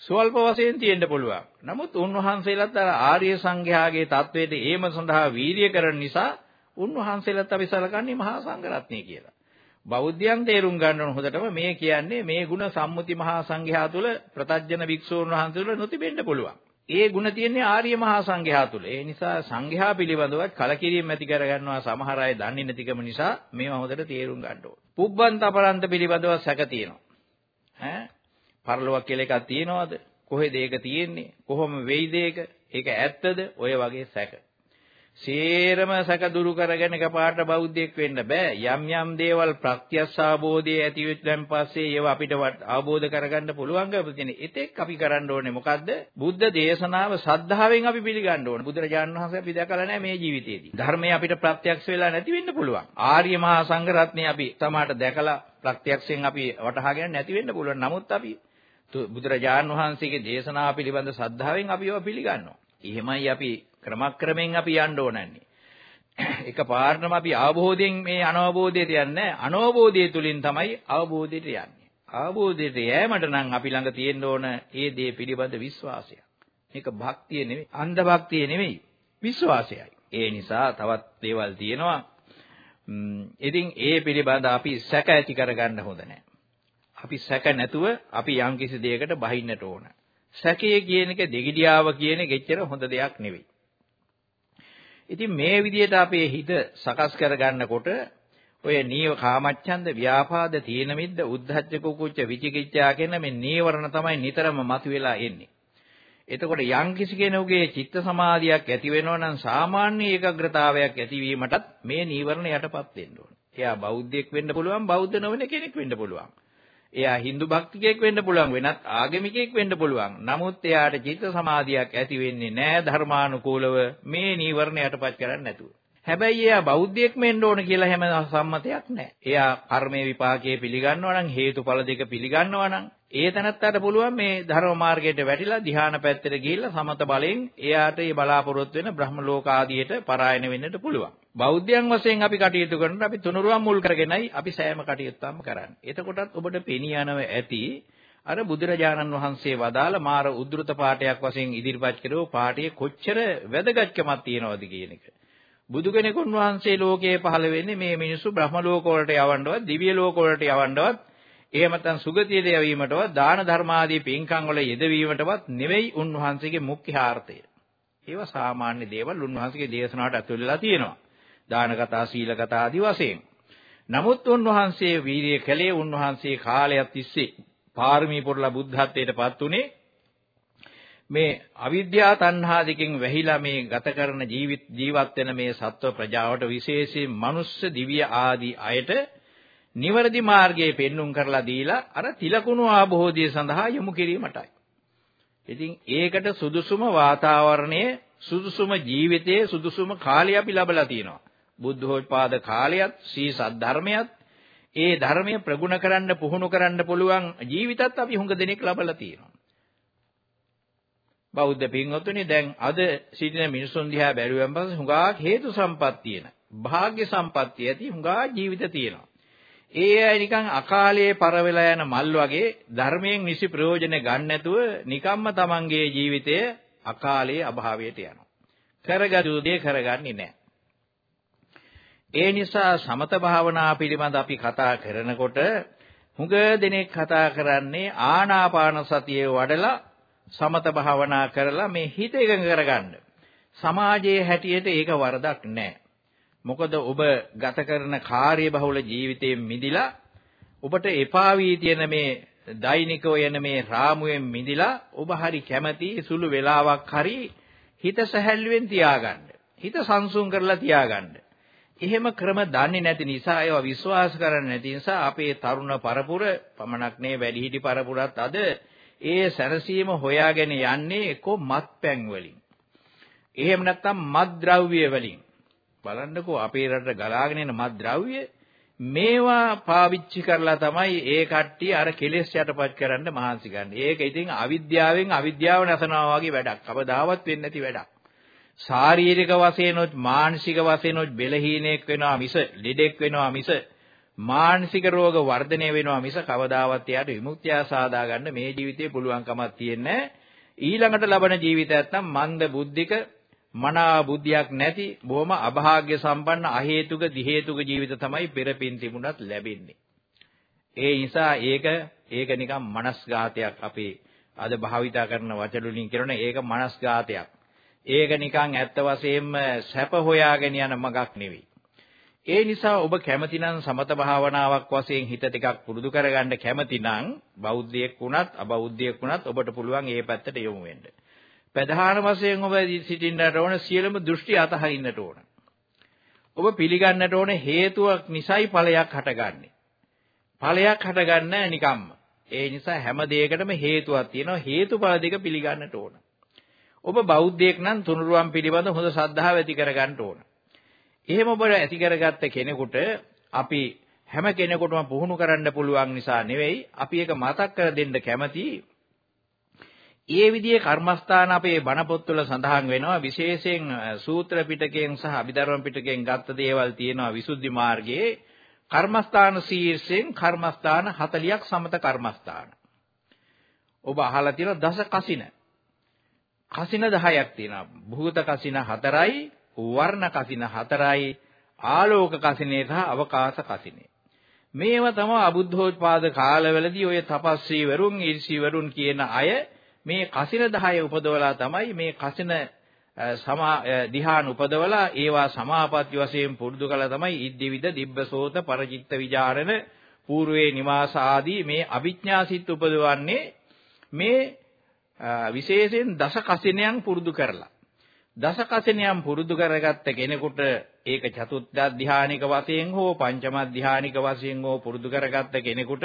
සුවල්ප වශයෙන් තියෙන්න පුළුවන්. නමුත් උන්වහන්සේලාත් අර ආර්ය සංඝයාගේ தത്വෙට ඒම සඳහා වීරිය කරන නිසා උන්වහන්සේලාත් අපි සලකන්නේ මහා සංඝරත්නය කියලා. බෞද්ධයන් තේරුම් ගන්න ඕන හොඳටම මේ කියන්නේ මේ ಗುಣ සම්මුති මහා සංඝයා තුල ප්‍රතජන භික්ෂූන් වහන්සේ තුල නොතිබෙන්න පුළුවන්. ඒ ಗುಣ තියෙන්නේ ආර්ය මහා සංඝයා තුල. ඒ නිසා සංඝයා පිළිබඳව කලකිරීම ඇති කරගන්නවා සමහර අය දන්නේ නැතිකම නිසා මේවා හොඳට තේරුම් ගන්න ඕන. පුබ්බන්ත අපරන්ත පිළිබඳව සැක තියෙනවා. ඈ පරලොවක් කියලා එකක් තියෙනවද? කොහෙද ඒක තියෙන්නේ? කොහොම වෙයිද ඒක? ඒක ඇත්තද? ඔය වගේ සැක. සේරම සැක දුරු කරගෙන එකපාරට බෞද්ධයෙක් වෙන්න බෑ. යම් යම් දේවල් ප්‍රත්‍යක්ෂ ආબોධය ඇති වෙච්චන් පස්සේ ඒව අපිට අවබෝධ කරගන්න පුළුවන්කම තියෙන. එතෙක් අපි කරන්න ඕනේ මොකද්ද? බුද්ධ දේශනාව සද්ධාවෙන් අපි පිළිගන්න ඕනේ. බුදුරජාණන් වහන්සේ අපි දැකලා නැහැ මේ ජීවිතේදී. ධර්මය අපිට ප්‍රත්‍යක්ෂ වෙලා නැති වෙන්න පුළුවන්. ආර්ය මහා සංඝ රත්නය අපි තමාට දැකලා ප්‍රත්‍යක්ෂයෙන් අපි වටහාගෙන නැති වෙන්න පුළුවන්. නමුත් අපි බුදුරජාන් වහන්සේගේ දේශනාව පිළිබඳ ශ්‍රද්ධාවෙන් අපි ඒවා පිළිගන්නවා. එහෙමයි අපි ක්‍රමක්‍රමෙන් අපි යන්න ඕනන්නේ. එකපාරටම අපි අවබෝධයෙන් මේ අනවබෝධයට යන්නේ අනවබෝධය තුලින් තමයි අවබෝධයට යන්නේ. අවබෝධයට යෑමට නම් අපි ළඟ තියෙන්න ඕන ඒ දේ පිළිබඳ විශ්වාසය. මේක භක්තිය නෙවෙයි, අන්ධ භක්තිය නෙවෙයි, විශ්වාසයයි. ඒ නිසා තවත් දේවල් තියෙනවා. ඉතින් ඒ පිළිබඳ අපි සැක ඇති කරගන්න හොඳ නැහැ. අපි සැක නැතුව අපි යම්කිසි දෙයකට බහින්නට ඕන. සැකය කියන එක දෙගිඩියාව කියන එක එච්චර හොඳ දෙයක් නෙවෙයි. ඉතින් මේ විදිහට අපේ හිත සකස් කරගන්නකොට ඔය නීව කාමච්ඡන්ද ව්‍යාපාද තීන මිද්ද උද්ධච්ච කුකුච්ච විචිකිච්ඡා කියන මේ නීවරණ තමයි නිතරම මතුවලා එන්නේ. එතකොට යම් කිසි කෙනෙකුගේ චිත්ත සමාධියක් ඇති වෙනවා නම් සාමාන්‍ය ඒකාග්‍රතාවයක් ඇතිවීමටත් මේ නීවරණ යටපත් වෙන්න ඕනේ. එයා බෞද්ධයෙක් වෙන්න පුළුවන් බෞද්ධ නොවන කෙනෙක් වෙන්න පුළුවන්. එයා Hindu භක්තිකයෙක් වෙන්න පුළුවන් වෙනත් ආගමිකයෙක් වෙන්න පුළුවන්. නමුත් එයාට චිත්ත සමාධියක් ඇති වෙන්නේ නැහැ ධර්මානුකූලව මේ නීවරණ යටපත් කරන්නේ නැතුව. හැබැයි එයා බෞද්ධයෙක් වෙන්න ඕන කියලා හැම සම්මතයක් නැහැ. එයා කර්මයේ විපාකයේ පිළිගන්නවා නම් හේතුඵල දෙක පිළිගන්නවා නම් ඒ තැනත්තට පුළුවන් මේ ධර්ම මාර්ගයට වැටිලා ධ්‍යාන පැත්තට ගිහිල්ලා සමත බලෙන් එයාට මේ බලාපොරොත්තු වෙන බ්‍රහ්ම ලෝක ආදියට පරායන වෙන්නට පුළුවන්. බෞද්ධයන් වශයෙන් අපි කටයුතු කරනකොට අපි තුනුරුවන් මුල් කරගෙනයි අපි සෑම කටයුත්තක්ම කරන්නේ. එතකොටත් ඔබට පෙනී යනව ඇති අර බුදුරජාණන් වහන්සේ වදාළ මාර උද්දෘත පාඨයක් වශයෙන් ඉදිරිපත් කරෝ පාඨයේ කොච්චර වැදගත්කමක් තියෙනවද කියන එක. බුදු කෙනෙකුන් වහන්සේ ලෝකයේ පහළ වෙන්නේ මේ මිනිස්සු බ්‍රහ්ම ලෝක වලට යවන්නවත් දිව්‍ය ලෝක වලට යවන්නවත් එහෙම නැත්නම් සුගතියට යවීමටවත් දාන ධර්මාදී පින්කම් වල යෙදවීමටවත් නෙවෙයි උන්වහන්සේගේ මුඛ්‍යාර්ථය. ඒවා සාමාන්‍ය දේවල් උන්වහන්සේගේ දේශනාවට ඇතුල් වෙලා තියෙනවා. දාන කතා සීල කතා ආදී වශයෙන්. නමුත් උන්වහන්සේ වීරිය කළේ උන්වහන්සේ කාලයක් තිස්සේ පාරමී පුරලා බුද්ධත්වයට පත් උනේ මේ අවිද්‍යා තණ්හා දෙකෙන් වැහිලා මේ ගත කරන ජීවිත ජීවත් වෙන මේ සත්ව ප්‍රජාවට විශේෂයෙන් මනුස්ස දිව්‍ය ආදී අයට නිවැරදි මාර්ගයේ පෙන්눔 කරලා දීලා අර තිලකුණු ආභෝධය සඳහා යොමු කිරීමටයි. ඉතින් ඒකට සුදුසුම වාතාවරණයේ සුදුසුම ජීවිතයේ සුදුසුම කාලය අපි ලබලා තියෙනවා. බුද්ධෝත්පාද කාලයත් සී සද්ධර්මයත් ඒ ධර්මය ප්‍රගුණ කරන්න පුහුණු කරන්න පුළුවන් ජීවිතත් අපි හුඟ දෙනෙක් ලබලා තියෙනවා. බෞද්ධ පින්වතුනි දැන් අද සිටින මිනිසුන් දිහා බැලුවම පස්සේ හුඟා හේතු සම්පත් තියෙන භාග්‍ය සම්පත්තිය ඇති හුඟා ජීවිත තියෙනවා. ඒ අය නිකන් අකාලයේ පරවෙලා යන මල් වගේ ධර්මයෙන් නිසි ප්‍රයෝජන ගන්න නැතුව නිකම්ම තමන්ගේ ජීවිතය අකාලයේ අභාවයට යනවා. කරගතු දේ කරගන්නේ නැහැ. ඒ නිසා සමත භාවනා පිළිබඳ අපි කතා කරනකොට හුඟ දෙනෙක් කතා කරන්නේ ආනාපාන සතියේ වඩලා සමත භාවනා කරලා මේ හිත එකඟ කරගන්න. සමාජයේ හැටියට ඒක වරදක් නෑ. මොකද ඔබ ගත කරන කාර්යබහුල ජීවිතයෙන් මිදිලා ඔබට එපා වී තියෙන මේ දෛනිකව යන මේ රාමුවෙන් මිදිලා ඔබ හරි කැමති සුළු වෙලාවක් හරි හිත සැහැල්ලුවෙන් තියාගන්න. හිත සංසුන් කරලා තියාගන්න. එහෙම ක්‍රම දන්නේ නැති නිසා ඒවා විශ්වාස කරන්නේ නැති නිසා අපේ තරුණ පරපුර පමණක් නේ වැඩිහිටි පරපුරත් අද ඒ සැනසීම හොයාගෙන යන්නේ කො මත්පැන් වලින්. එහෙම නැත්නම් මත්ද්‍රව්‍ය වලින්. බලන්නකෝ අපේ රටට ගලාගෙන එන මත්ද්‍රව්‍ය මේවා පාවිච්චි කරලා තමයි ඒ කට්ටිය අර කෙලෙස් යටපත් කරන්න මහන්සි ගන්න. ඒක ඉතින් අවිද්‍යාවෙන් අවිද්‍යාව නැසනවා වගේ වැඩක්. කවදාවත් වෙන්නේ නැති වැඩක්. ශාරීරික වශයෙන්ොත් මානසික වශයෙන්ොත් බෙලහීනෙක් වෙනවා මිස ලෙඩෙක් වෙනවා මිස මානසික රෝග වර්ධනය වෙනවා මිස කවදාවත් එයාට විමුක්තිය සාදා ගන්න මේ ජීවිතේ පුළුවන්කමක් තියෙන්නේ ඊළඟට ලබන ජීවිතයත් නම් මන්ද බුද්ධික මනා බුද්ධියක් නැති බොහොම අභාග්‍ය සම්පන්න අහේතුක දිහේතුක ජීවිත තමයි පෙරපින් තිබුණත් ලැබෙන්නේ. ඒ නිසා ඒක ඒක නිකන් මනස්ඝාතයක් අපේ අද භාවිතා කරන වචන වලින් කරන ඒක මනස්ඝාතයක්. ඒක නිකන් ඇත්ත වශයෙන්ම සැප හොයාගෙන යන මගක් නෙවෙයි. ඒ නිසා ඔබ කැමතිනම් සමත භාවනාවක් වශයෙන් හිත ටිකක් පුරුදු කරගන්න කැමතිනම් බෞද්ධයෙක් වුණත් අබෞද්ධයෙක් වුණත් ඔබට පුළුවන් ඒ පැත්තට යොමු වෙන්න. ප්‍රධාන වශයෙන් ඔබ සිටින්නට ඕන සියලුම දෘෂ්ටි අතහරින්නට ඕන. ඔබ පිළිගන්නට ඕන හේතුවක් නිසයි ඵලයක් හටගන්නේ. ඵලයක් හටගන්නේ නිකම්ම. ඒ නිසා හැම දෙයකටම හේතුවක් තියෙනවා. හේතුඵල දෙක පිළිගන්නට ඕන. ඔබ බෞද්ධයෙක් නම් තුනුරුවන් පිළිබඳ හොඳ ශ්‍රද්ධාව ඇති කරගන්න ඕන. එහෙම ඔබ ඇති කරගත්ත කෙනෙකුට අපි හැම කෙනෙකුටම පුහුණු කරන්න පුළුවන් නිසා නෙවෙයි අපි ඒක මතක් කර දෙන්න කැමති. ඒ විදිහේ කර්මස්ථාන අපේ බණ පොත්වල සඳහන් වෙනවා විශේෂයෙන් සූත්‍ර පිටකයෙන් සහ අභිධර්ම පිටකයෙන් ගත්ත දේවල් තියෙනවා විසුද්ධි මාර්ගයේ කර්මස්ථාන ශීර්ෂයෙන් කර්මස්ථාන 40ක් සමත කර්මස්ථාන. ඔබ අහලා තියෙන දස කසින. කසින 10ක් තියෙනවා. භූත කසින 4යි, වර්ණ කසින 4යි, ආලෝක කසිනේ සහ අවකාශ කසිනේ. මේවා තමයි අබුද්ධෝත්පාද කාලවලදී ඔය තපස්සී වරුන්, ඊර්ෂී වරුන් කියන අය මේ කසින 10 උපදවලා තමයි මේ කසින සමා ධ්‍යාන උපදවලා ඒවා සමාපatti වශයෙන් පුරුදු කළා තමයි ඉද්දිවිද දිබ්බසෝත පරචිත්ත විචාරණ పూర్වේ නිවාස ආදී මේ අවිඥාසිත උපදවන්නේ මේ විශේෂයෙන් දස කසිනයන් පුරුදු කරලා. දස කසිනයන් පුරුදු කරගත්ත කෙනෙකුට ඒක චතුත්ථ ධානික වශයෙන් හෝ පංචම ධානික වශයෙන් හෝ පුරුදු කරගත්ත කෙනෙකුට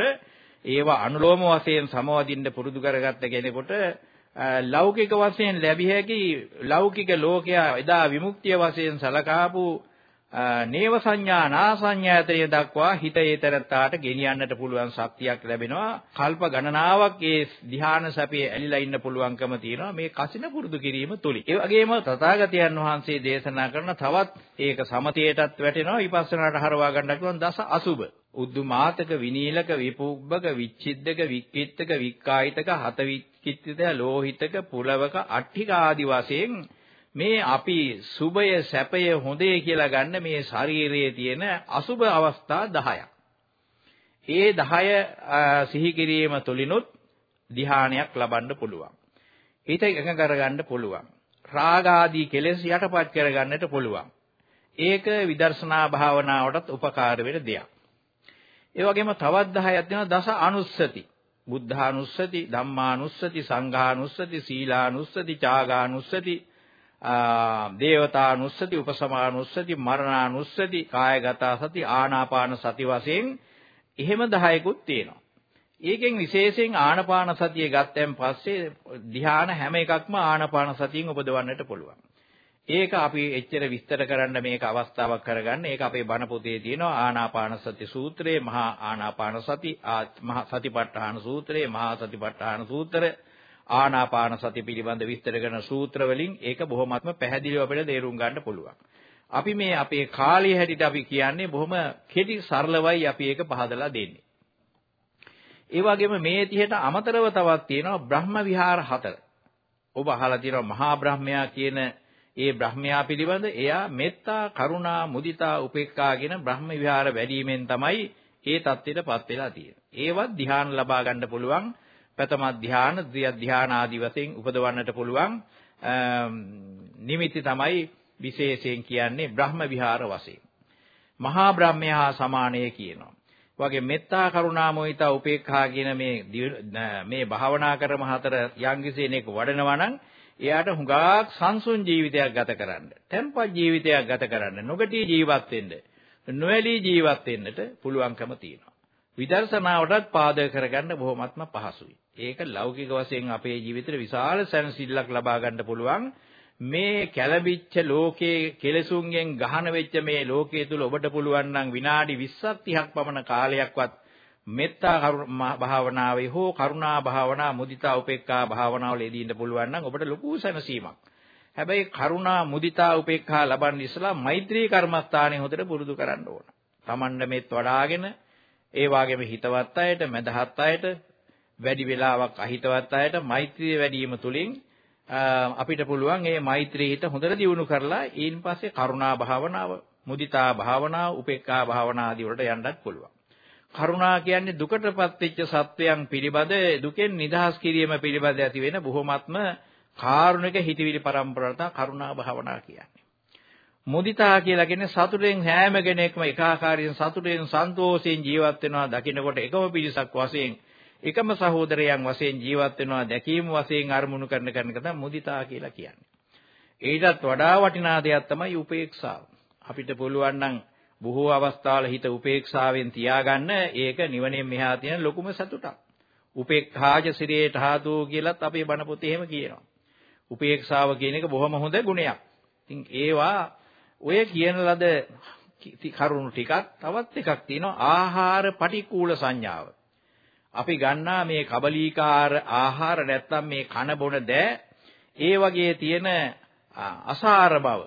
ඒවා අනුලෝම වශයෙන් සමවදින්න පුරුදු කරගත්ත කෙනෙකුට ලෞකික වශයෙන් ලැබිය හැකි ලෞකික ලෝකයා එදා විමුක්තිය වශයෙන් සලකාපු නේව සංඥා නා සංඥාතය දක්වා හිත ඒතරත්තාට ගෙනියන්නට පුළුවන් ශක්තියක් ලැබෙනවා. කල්ප ගණනාවක් ඒ ධ්‍යාන සැපේ ඇලිලා ඉන්න පුළුවන්කම තියෙනවා. මේ කසින පුරුදු කිරීම තුලින්. ඒ වගේම තථාගතයන් වහන්සේ දේශනා කරන තවත් ඒක සමතේටත් වැටෙනවා. විපස්සනාට හරවා ගන්න පුළුවන් දස අසුබ. උද්දුමාතක විනීලක විපුබ්බක විච්ඡිද්දක වික්කිත්තක වික්කායිතක හත වික්කිත්තිත ලෝහිතක පුලවක අට්ඨික ආදි වශයෙන් මේ අපි සුභය සැපය හොඳේ කියලා ගන්න මේ ශරීරයේ තියෙන අසුභ අවස්ථා 10ක්. ඒ 10 සිහි කිරීම තුලිනුත් ධ්‍යානයක් ලබන්න පුළුවන්. හිත එකඟ කරගන්න පුළුවන්. රාග ආදී කෙලෙස් යටපත් කරගන්නට පුළුවන්. ඒක විදර්ශනා භාවනාවටත් උපකාර වෙන දෙයක්. ඒ වගේම තවත් 10ක් දෙනවා දස අනුස්සති. බුද්ධානුස්සති, ධම්මානුස්සති, සංඝානුස්සති, සීලානුස්සති, චාගානුස්සති, දේවතානුස්සති උපසමානුස්සති මරණානුස්සති කායගත සති ආනාපාන සති වශයෙන් එහෙම 10කුත් තියෙනවා. ඒකෙන් විශේෂයෙන් ආනාපාන සතිය ගත්තන් පස්සේ ධ්‍යාන හැම එකක්ම ආනාපාන සතියෙන් උපදවන්නට පුළුවන්. ඒක අපි එච්චර විස්තර කරන්න මේක අවස්ථාවක් කරගන්න. ඒක අපේ බණ පොතේ තියෙනවා ආනාපාන සති සූත්‍රයේ මහා ආනාපාන සති මහා සතිපට්ඨාන සූත්‍රයේ මහා සතිපට්ඨාන සූත්‍රය ආනාපාන සති පිළිබඳ විස්තර කරන සූත්‍ර වලින් ඒක බොහොමත්ම පැහැදිලිව අපිට තේරුම් ගන්න පුළුවන්. අපි මේ අපේ කාලය හැටියට අපි කියන්නේ බොහොම කෙටි සරලවයි අපි ඒක පහදලා දෙන්නේ. ඒ වගේම මේ 30ට අමතරව තවත් තියෙනවා බ්‍රහ්ම විහාර හතර. ඔබ අහලා තියෙනවා මහා බ්‍රහ්මයා කියන ඒ බ්‍රහ්මයා පිළිබඳ එයා මෙත්තා, කරුණා, මුදිතා, උපේක්ඛා කියන බ්‍රහ්ම විහාර වැඩිවීමෙන් තමයි ඒ தත්ත්වයටපත් වෙලා තියෙන්නේ. ඒවත් ධ්‍යාන ලබා ගන්න පුළුවන්. ප්‍රථම ධ්‍යාන, ද්විය ධ්‍යාන ආදී වශයෙන් උපදවන්නට පුළුවන් නිමිති තමයි විශේෂයෙන් කියන්නේ බ්‍රහ්ම විහාර වශයෙන්. මහා බ්‍රහ්මයා සමානය කියනවා. වගේ මෙත්තා කරුණා මොහිතා උපේක්ඛා කියන මේ මේ භාවනා ක්‍රම හතර යම්කිසි කෙනෙක් වඩනවා නම් එයාට හුඟක් සංසුන් ජීවිතයක් ගත කරන්න, tempat ජීවිතයක් ගත කරන්න, නොගටි ජීවත් වෙන්න, නොඇලී ජීවත් වෙන්නට පුළුවන්කම තියෙනවා. විදර්ශනාවටත් පාදක කරගන්න බොහොමත්ම පහසුයි. ඒක ලෞකික වශයෙන් අපේ ජීවිතේට විශාල සැනසෙල්ලක් ලබා ගන්න පුළුවන්. මේ කැළඹිච්ච ලෝකයේ කෙලසුන්ගෙන් ගහන වෙච්ච මේ ලෝකයේ තුල ඔබට පුළුවන් නම් විනාඩි 20ක් 30ක් පමණ කාලයක්වත් මෙත්තා භාවනාවේ හෝ කරුණා භාවනා මුදිතා උපේක්ඛා භාවනාවල යෙදීන්න පුළුවන් නම් ඔබට ලොකු සැනසීමක්. හැබැයි කරුණා මුදිතා උපේක්ඛා ලබන්න ඉස්සලා මෛත්‍රී කර්මස්ථානයේ හොඳට පුරුදු කරන්න ඕන. Tamanda මෙත් වඩාගෙන ඒ වගේම හිතවත් අයට, මදහත් අයට, වැඩි වෙලාවක් අහිතවත් අයට මෛත්‍රිය වැඩි වීම තුලින් අපිට පුළුවන් මේ මෛත්‍රී හිත හොඳට දියුණු කරලා ඊන් පස්සේ කරුණා භාවනාව, මුදිතා භාවනාව, උපේක්ඛා භාවනා ආදී වලට යන්නත් පුළුවන්. කරුණා කියන්නේ දුකටපත් වෙච්ච සත්වයන් පිළිබඳ දුකෙන් නිදහස් කිරීම පිළිබඳ ඇති වෙන බොහොමත්ම කාරුණික හිතවිලි පරම්පරාවට කරුණා භාවනා කියන්නේ. මුදිතා කියලා කියන්නේ සතුටෙන් හැම කෙනෙක්ම එකාකාරයෙන් සතුටෙන් සන්තෝෂයෙන් ජීවත් වෙනවා දකින්නකොට එකම පිරිසක් වශයෙන් එකම සහෝදරයන් වශයෙන් ජීවත් වෙනවා දැකීම වශයෙන් අරමුණු කරන කරන එක තමයි මුදිතා කියලා කියන්නේ. ඊටත් වඩා වටිනා දෙයක් තමයි උපේක්ෂාව. අපිට පුළුවන් නම් බොහෝ අවස්ථාවල හිත උපේක්ෂාවෙන් තියාගන්න ඒක නිවනෙන් මෙහා තියෙන ලොකුම සතුටක්. උපේක්ඛාජ සිරේට හාතෝ කියලත් අපේ බණ පොතේ එහෙම කියනවා. උපේක්ෂාව කියන එක බොහොම හොඳ ගුණයක්. ඉතින් ඒවා ඔය කියන ලද කරුණු ටිකක් තවත් එකක් තියෙනවා ආහාර පටිකූල සංඥාව. අපි ගන්නා මේ කබලීකාර ආහාර නැත්තම් මේ කන බොන දෑ ඒ වගේ තියෙන අසාර බව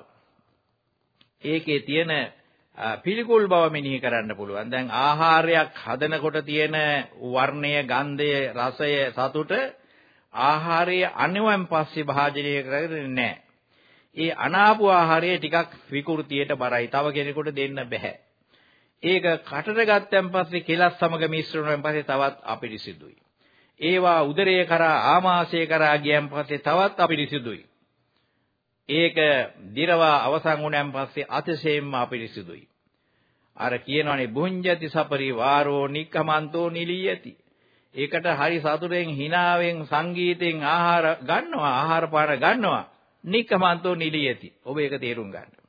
ඒකේ තියෙන පිළිකුල් බව මෙනෙහි කරන්න පුළුවන්. දැන් ආහාරයක් හදනකොට තියෙන වර්ණය, ගන්ධය, රසය, සතුට ආහාරයේ අනිවන් පස්සේ භාජනය කරන්නේ නැහැ. ඒ අනාපු ආහාරය ටිකක් විකෘතියට බරයි. තව කෙනෙකුට දෙන්න බෑ. ඒක කටට ගත්තන් පස්සේ කෙලස් සමග මිශ්‍ර වුණාන් පස්සේ තවත් අපිරිසිදුයි. ඒවා උදරය කරා ආමාශය කරා ගියන් පස්සේ තවත් අපිරිසිදුයි. ඒක දිරවා අවසන් වුණාන් පස්සේ අතිශයින්ම අපිරිසිදුයි. අර කියනවනේ බුඤ්ජති සපරිවාරෝ නික්කමන්තෝ නිලියති. ඒකට හරි සතුටෙන් හිනාවෙන් සංගීතෙන් ආහාර ගන්නවා ආහාර පාන ගන්නවා නික්කමන්තෝ නිලියති. ඔබ ඒක තේරුම් ගන්න.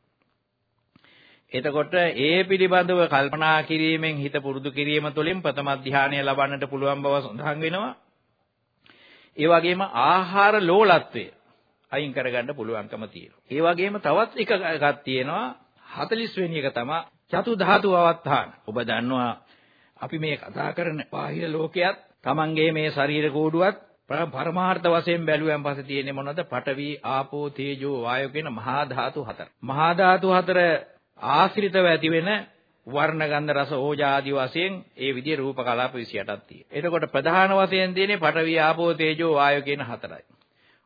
එතකොට ඒ පිළිබඳව කල්පනා කිරීමෙන් හිත පුරුදු කිරීම තුළින් ප්‍රථම ධානය ලබන්නට පුළුවන් බව සඳහන් වෙනවා. ඒ වගේම ආහාර ලෝලත්වය අයින් කරගන්න පුළුවන්කම තියෙනවා. ඒ වගේම තවත් එකක් තියෙනවා 40 වෙනි එක තමයි චතු ධාතු අවස්ථාන. ඔබ දන්නවා අපි මේ කතා කරන බාහිර ලෝකයක් Tamange මේ ශරීර කෝඩුවත් පරමාර්ථ වශයෙන් බැලුවෙන් පස්සේ තියෙන්නේ මොනවද? පඨවි, ආපෝ, තේජෝ, වායෝ කියන මහා ධාතු හතර. මහා ධාතු හතර ආශ්‍රිතව ඇති වෙන වර්ණ ගන්ධ රස ඕජා ආදී වශයෙන් ඒ විදිහේ රූප කලාප 28ක් තියෙනවා. එතකොට ප්‍රධාන වශයෙන් තියෙන්නේ පඨවි ආපෝ තේජෝ වායෝ කියන හතරයි.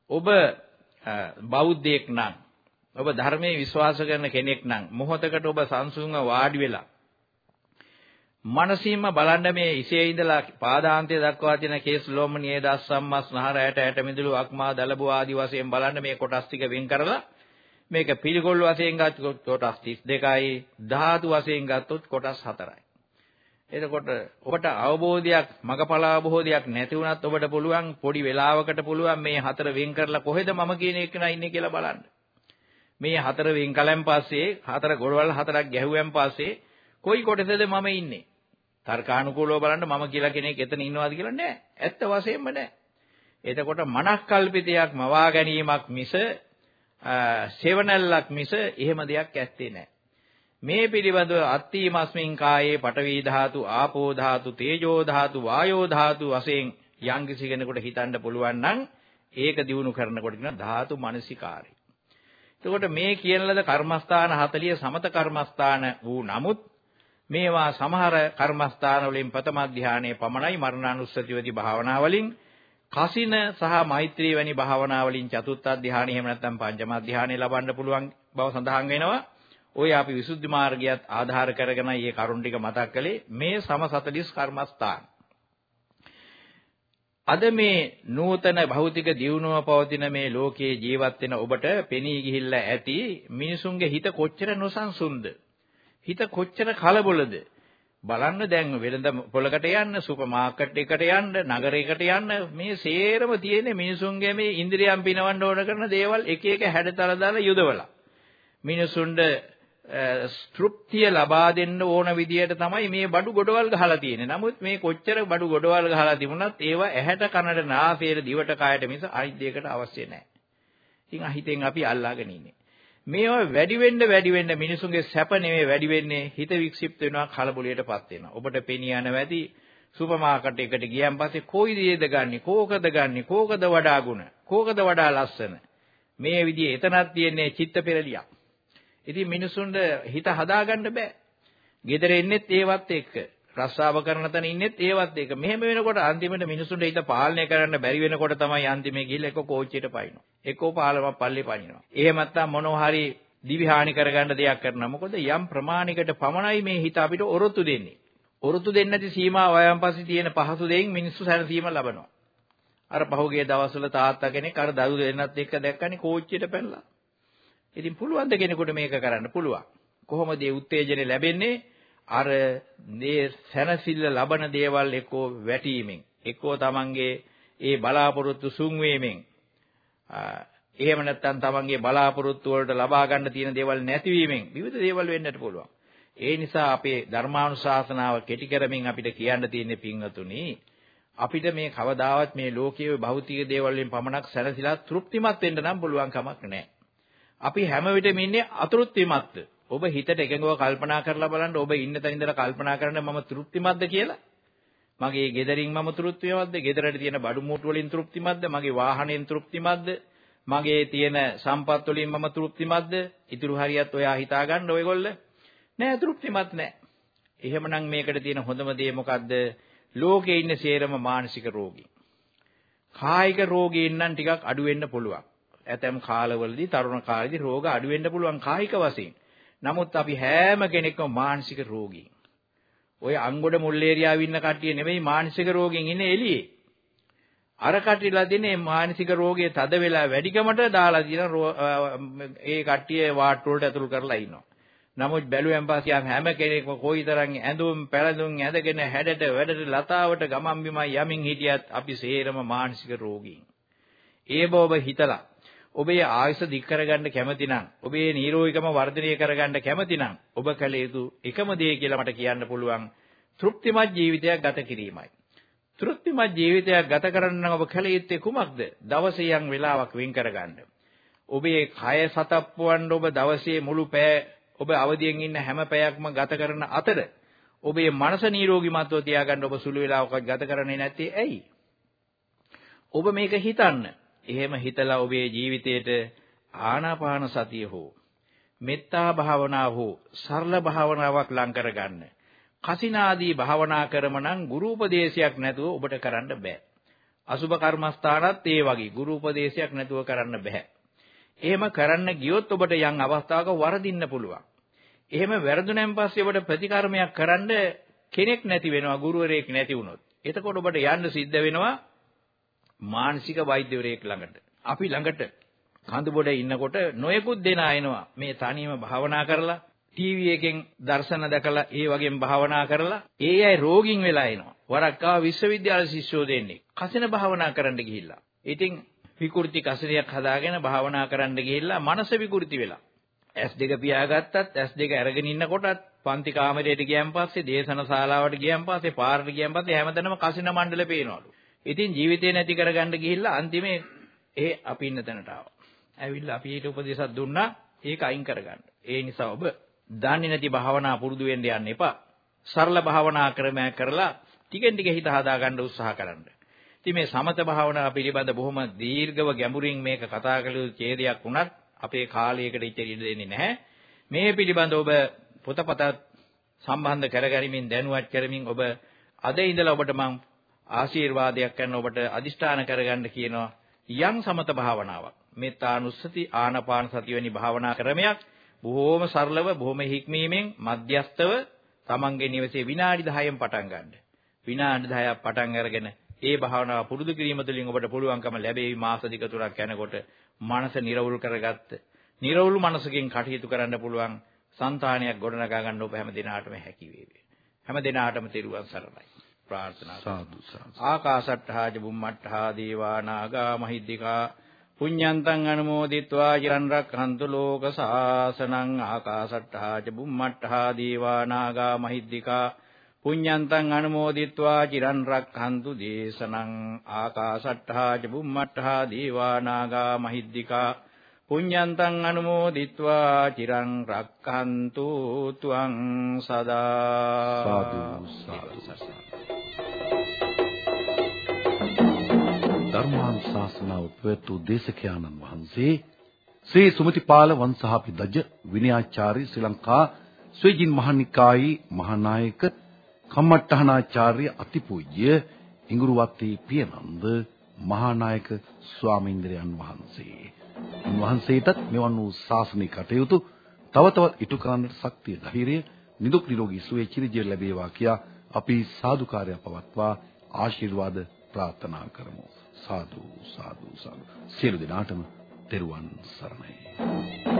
ඔබ බෞද්ධයෙක් නම් ඔබ ධර්මයේ විශ්වාස කරන කෙනෙක් නම් මොහොතකට ඔබ සංසුන්ව වාඩි වෙලා මනසින්ම බලන්න මේ ඉසේ ඉඳලා පාදාන්තය දක්වා තියෙන කේස් ලෝමණියේ දස්සම්මස් නහර ඇට ඇට මිදුළු අක්මා දලබු ආදී වශයෙන් බලන්න මේ කොටස් ටික වෙන් කරලා මේක පිළිගොල්ල වශයෙන් ගත්තොත් කොටස් 32යි ධාතු වශයෙන් ගත්තොත් කොටස් 4යි. එතකොට ඔබට අවබෝධයක් මගපල අවබෝධයක් නැති වුණත් ඔබට පුළුවන් පොඩි වෙලාවකට පුළුවන් මේ හතර වෙන් කරලා කොහෙද මම කියන එක නා ඉන්නේ කියලා බලන්න. මේ හතර වෙන් කලෙන් පස්සේ හතර ගොඩවල් හතරක් ගැහුවෙන් පස්සේ කොයි කොටසද මම ඉන්නේ? තර්කානුකූලව බලන්න මම කියලා කෙනෙක් එතන ඉන්නවාද කියලා නෑ. ඇත්ත වශයෙන්ම නෑ. එතකොට මනස්කල්පිතයක් මවා ගැනීමක් මිස සෙවණැල්ලක් මිස එහෙම දෙයක් ඇත්තේ නැහැ. මේ පිළිබඳව අත්තිමස්මින් කායේ පඨවි ධාතු, ආපෝ ධාතු, තේජෝ ධාතු, වායෝ ධාතු වශයෙන් යම්කිසි කෙනෙකුට හිතන්න පුළුවන් නම් ඒක දිනු කරනකොට කියන ධාතු මනසිකාරය. එතකොට මේ කියන ලද කර්මස්ථාන 40 සමත කර්මස්ථාන වූ නමුත් මේවා සමහර කර්මස්ථාන වලින් ප්‍රථම ධානයේ පමණයි මරණානුස්සතියෝදී භාවනා වලින් කසින සහ මෛත්‍රී වැනි භාවනා වලින් චතුත්ථ ධානය එහෙම නැත්නම් පංචම ධානය ලබන්න පුළුවන් බව සඳහන් වෙනවා. ඔය අපි විසුද්ධි මාර්ගයත් ආධාර කරගෙන මේ කරුණ ටික මතක් කළේ මේ සම 40 කර්මස්ථාන. අද මේ නූතන භෞතික දියුණුව පවතින මේ ලෝකයේ ජීවත් වෙන ඔබට පෙනී ගිහිල්ලා ඇති මිනිසුන්ගේ හිත කොච්චර නොසන්සුන්ද? හිත කොච්චර කලබලද? බලන්න දැන් වෙළඳ පොලකට යන්න සුපර් මාකට් එකට යන්න නගරයකට යන්න මේ සේරම තියෙන මිනිසුන්ගේ මේ ඉන්ද්‍රියම් පිනවන්න ඕන කරන දේවල් එක එක හැඩතල දාලා යොදවලා. මිනිසුන්ට තෘප්තිය ලබා දෙන්න ඕන විදියට තමයි මේ බඩු ගොඩවල් ගහලා තියෙන්නේ. නමුත් මේ කොච්චර බඩු ගොඩවල් ගහලා තිබුණත් ඒවා ඇහැට කනට නාසයට දිවට කයට මිස අනිත් දෙයකට අවශ්‍ය නැහැ. ඉතින් අහිතෙන් අපි අල්ලාගෙන ඉන්නේ. මේවා වැඩි වෙන්න වැඩි වෙන්න මිනිසුන්ගේ සැප නෙමෙයි වැඩි වෙන්නේ හිත වික්ෂිප්ත වෙනවා කලබලයටපත් වෙනවා. ඔබට පෙනී යන වැඩි සුපර් මාකට් එකට ගියන් පස්සේ කොයි දේද ගන්නෙ කෝකද ගන්නෙ කෝකද වඩා ගුණ කෝකද වඩා ලස්සන මේ විදිහේ එතනක් තියෙන්නේ චිත්ත පෙරලියක්. ඉතින් මිනිසුන්ට හිත හදාගන්න බෑ. ගෙදර එන්නෙත් ඒවත් එක්ක. රස්සාව කරන තැන ඉන්නෙත් ඒවත් එක. මෙහෙම වෙනකොට අන්තිමට මිනිසුන්ට හිත පාලනය කරන්න බැරි වෙනකොට තමයි අන්තිමේ ගිහිල්ලා එක්ක කෝච්චියට පයින්නවා. එක්කෝ පාලම පල්ලේ පනිනවා. එහෙම නැත්නම් මොනවා හරි දිවිහානි කරගන්න දෙයක් කරනවා. මොකද යම් ප්‍රමාණයකට පමණයි මේ හිත අපිට ඔරොත්තු දෙන්නේ. ඔරොත්තු දෙන්නේ නැති සීමාව වයන් පස්සේ තියෙන පහසු දෙයින් මිනිස්සු සැනසීම ලබනවා. අර පහුගිය දවස්වල තාත්තා කෙනෙක් අර දරු දෙන්නත් එක්ක දැක්කනේ කෝච්චියට පැනලා. ඉතින් පුළුවන් ද කෙනෙකුට මේක කරන්න පුළුවන්. කොහොමද මේ උත්තේජන ලැබෙන්නේ? අර මේ සැනසෙල්ල ලබන දේවල් එක්කෝ වැටීමෙන් එක්කෝ තමන්ගේ ඒ බලාපොරොත්තු සුන් වීමෙන් එහෙම නැත්නම් තමන්ගේ බලාපොරොත්තු වලට ලබා ගන්න තියෙන දේවල් නැතිවීමෙන් විවිධ දේවල් වෙන්නට පුළුවන්. ඒ නිසා අපේ ධර්මානුශාසනාව කෙටි කරමින් අපිට කියන්න තියෙන්නේ පින්වතුනි අපිට මේ කවදාවත් මේ ලෝකයේ භෞතික දේවල් වලින් පමණක් සැනසීලා තෘප්තිමත් වෙන්න නම් පුළුවන් කමක් නැහැ. අපි හැම විටම ඉන්නේ අතෘප්තිමත්ද. ඔබ හිතට එකඟව කල්පනා කරලා බලන්න ඔබ ඉන්න තැන ඉඳලා කල්පනා කරන්න මම තෘප්තිමත්ද කියලා. මගේ ගෙදරින් මම තෘප්තිමත්ද? ගෙදරට තියෙන බඩු මුට්ටු වලින් තෘප්තිමත්ද? මගේ වාහනයෙන් තෘප්තිමත්ද? මගේ තියෙන සම්පත් වලින් මම තෘප්තිමත්ද? ඉතුරු හරියත් ඔයා හිතා ගන්න ඔයගොල්ල. නෑ තෘප්තිමත් නෑ. එහෙමනම් මේකට තියෙන හොඳම දේ මොකද්ද? ලෝකේ ඉන්න සේරම මානසික රෝගී. කායික රෝගීන් නම් ටිකක් අඩු වෙන්න පුළුවන්. ඇතැම් කාලවලදී තරුණ කාලේදී රෝග අඩු වෙන්න පුළුවන් කායික වශයෙන්. නමුත් අපි හැම කෙනෙක්ම මානසික රෝගී. ඔය අංගොඩ මුල් ඒරියාවේ ඉන්න කට්ටිය නෙමෙයි මානසික රෝගෙන් ඉන්නේ එළියේ. අර කට්ටියලා දිනේ මානසික රෝගයේ තද වෙලා වැඩිකමට දාලා දින ඒ කට්ටිය වාට් වලට ඇතුල් කරලා ඉන්නවා. නමුත් බැලුවෙන් පස්සේ හැම කෙනෙක්ම කොයිතරම් ඇඳුම් පැළඳුම් ඇඳගෙන හැඩට වැඩට ලතාවට ගමන් බිමන් යමින් හිටියත් අපි සේරම මානසික රෝගීන්. ඒ බව හිතලා ඔබේ ආයස දික් කරගන්න කැමති නම් ඔබේ නිරෝගීකම වර්ධනය කරගන්න කැමති නම් ඔබ කළ යුතු එකම දේ කියලා මට කියන්න පුළුවන් තෘප්තිමත් ජීවිතයක් ගත කිරීමයි. තෘප්තිමත් ජීවිතයක් ගත කරන්න නම් ඔබ කළ යුත්තේ කුමක්ද? දවසේ යම් වෙලාවක් වෙන් කරගන්න. ඔබේ කය සතප්පවන්න ඔබ දවසේ මුළු පැය ඔබ අවදියෙන් ඉන්න හැම පැයක්ම ගත කරන අතර ඔබේ මනස නිරෝගීමත්ව තියාගන්න ඔබ සුළු වෙලාවක ගත කරන්නේ නැත්තේ ඇයි? ඔබ මේක හිතන්න. එහෙම හිතලා ඔබේ ජීවිතයට ආනාපාන සතිය හෝ මෙත්තා භාවනාව හෝ සරල භාවනාවක් ලං කරගන්න. කසිනාදී භාවනා කරම නම් ගුරු උපදේශයක් නැතුව ඔබට කරන්න බෑ. අසුබ කර්මස්ථානත් ඒ වගේ ගුරු උපදේශයක් නැතුව කරන්න බෑ. එහෙම කරන්න ගියොත් ඔබට යම් අවස්ථාවක වරදින්න පුළුවන්. එහෙම වැරදුනන් පස්සේ ඔබට ප්‍රතිකර්මයක් කරන්න කෙනෙක් නැති වෙනවා ගුරුවරයෙක් නැති වුණොත්. එතකොට ඔබට යන්න සිද්ධ වෙනවා මානසික වෛද්‍යවරයෙක් ළඟට. අපි ළඟට කඳුබොඩ ඉන්නකොට නොයෙකුත් දෙනා එනවා මේ තනියම භාවනා කරලා ටීවී එකෙන් දර්ශන දැකලා ඒ වගේම භාවනා කරලා ඒ අය රෝගින් වෙලා එනවා. වරක් ආව විශ්වවිද්‍යාල ශිෂ්‍යෝ දෙන්නේ. කසින භාවනා කරන්න ගිහිල්ලා. ඉතින් විකෘති කසිනියක් හදාගෙන භාවනා කරන්න ගිහිල්ලා මනස විකෘති වෙලා. S2 පියාගත්තත් S2 අරගෙන ඉන්නකොටත් පන්ති කාමරයට ගියන් පස්සේ දේශන ශාලාවට ගියන් පස්සේ පාරට ගියන් පස්සේ හැමතැනම කසින මණ්ඩල පේනවලු. ඉතින් ජීවිතේ නැති කරගන්න ගිහිල්ලා අන්තිමේ ඒ අපි ඉන්න තැනට ආවා. ඇවිල්ලා අපි ඊට උපදේශයක් දුන්නා ඒක අයින් කරගන්න. ඒ නිසා ඔබ දන්නේ නැති භාවනා පුරුදු වෙන්න යන්න එපා. සරල භාවනා ක්‍රමයක් කරලා ටිකෙන් ටික හිත හදා ගන්න උත්සාහ කරන්න. ඉතින් මේ සමත භාවනාව පිළිබඳ බොහොම දීර්ඝව ගැඹුරින් මේක කතා කළ යුතු ඡේදයක් වුණත් අපේ කාලයකට ඉතිරි දෙන්නේ නැහැ. මේ පිළිබඳ ඔබ පොතපත සම්බන්ධ කරගනිමින් දැනුවත් කරමින් ඔබ අද ඉඳලා ඔබට මම ආශිර්වාදයක් කරන ඔබට අදිෂ්ඨාන කරගන්න කියනවා යම් සමත භාවනාවක්. මෙත්තානුස්සති ආනාපාන සති වැනි භාවනා ක්‍රමයක් බොහෝම සරලව බොහොම හික්මීමෙන් මධ්‍යස්තව තමන්ගේ නිවසේ විනාඩි 10න් පටන් ගන්න. විනාඩි 10ක් පටන් අරගෙන ඒ භාවනාව පුරුදු කිරීම තුළින් ඔබට පුළුවන්කම ලැබෙයි මාස දෙක තුනක් යනකොට මනස නිරවුල් කරගත්ත. නිරවුල් මනසකින් කටයුතු කරන්න පුළුවන් సంతානයක් ගොඩනගා ගන්න ඔබ හැම දිනාටම හැකි වේවි. හැම දිනාටම තෙරුවන් සරණයි. ප්‍රාර්ථනා සාදු සාදු. ආකාශට්ටාජ බුම්මට්ටා දේවානාගා මහිද්దికා පුඤ්ඤන්තං අනුමෝදිත්වා චිරන් රක්ඛන්තු ලෝක සාසනං ආකාශට්ටාජ බුම්මට්ටා දේවානාගා මහිද්దికා පුඤ්ඤන්තං අනුමෝදිත්වා චිරන් රක්ඛන්තු දේශනං ආකාශට්ටාජ බුම්මට්ටා දේවානාගා මහිද්దికා පුඤ්ඤන්තං අනුමෝදිत्वा චිරන් රක්ඛන්තු ත්වං සදා සාදු සාදු ධර්මානුශාසනාව පැවැත්වූ දේශකයාණන් වහන්සේ ශ්‍රී සුමතිපාල වංශහපි දජ විනයාචාර්ය ශ්‍රී ලංකා ස්වේජින් මහනිකායි මහානායක කම්මට්ටහනාචාර්ය අතිපූජ්‍ය ඉඟුරුවත්තේ පියනන්ද මහානායක ස්වාමීන්ද්‍රයන් වහන්සේ. උන්වහන්සේටත් මෙවන් වූ ශාසනික කටයුතු තව තවත් ඉටු කරන්නට ශක්තිය ධෛර්යය නිදුක් නිරෝගී සුවය චිරජීව ලැබේවා කියා අපි සාදුකාරය පවත්වා ආශිර්වාද ප්‍රාර්ථනා කරමු. සාදු සාදු සාදු සියලු දෙනාටම තෙරුවන් සරණයි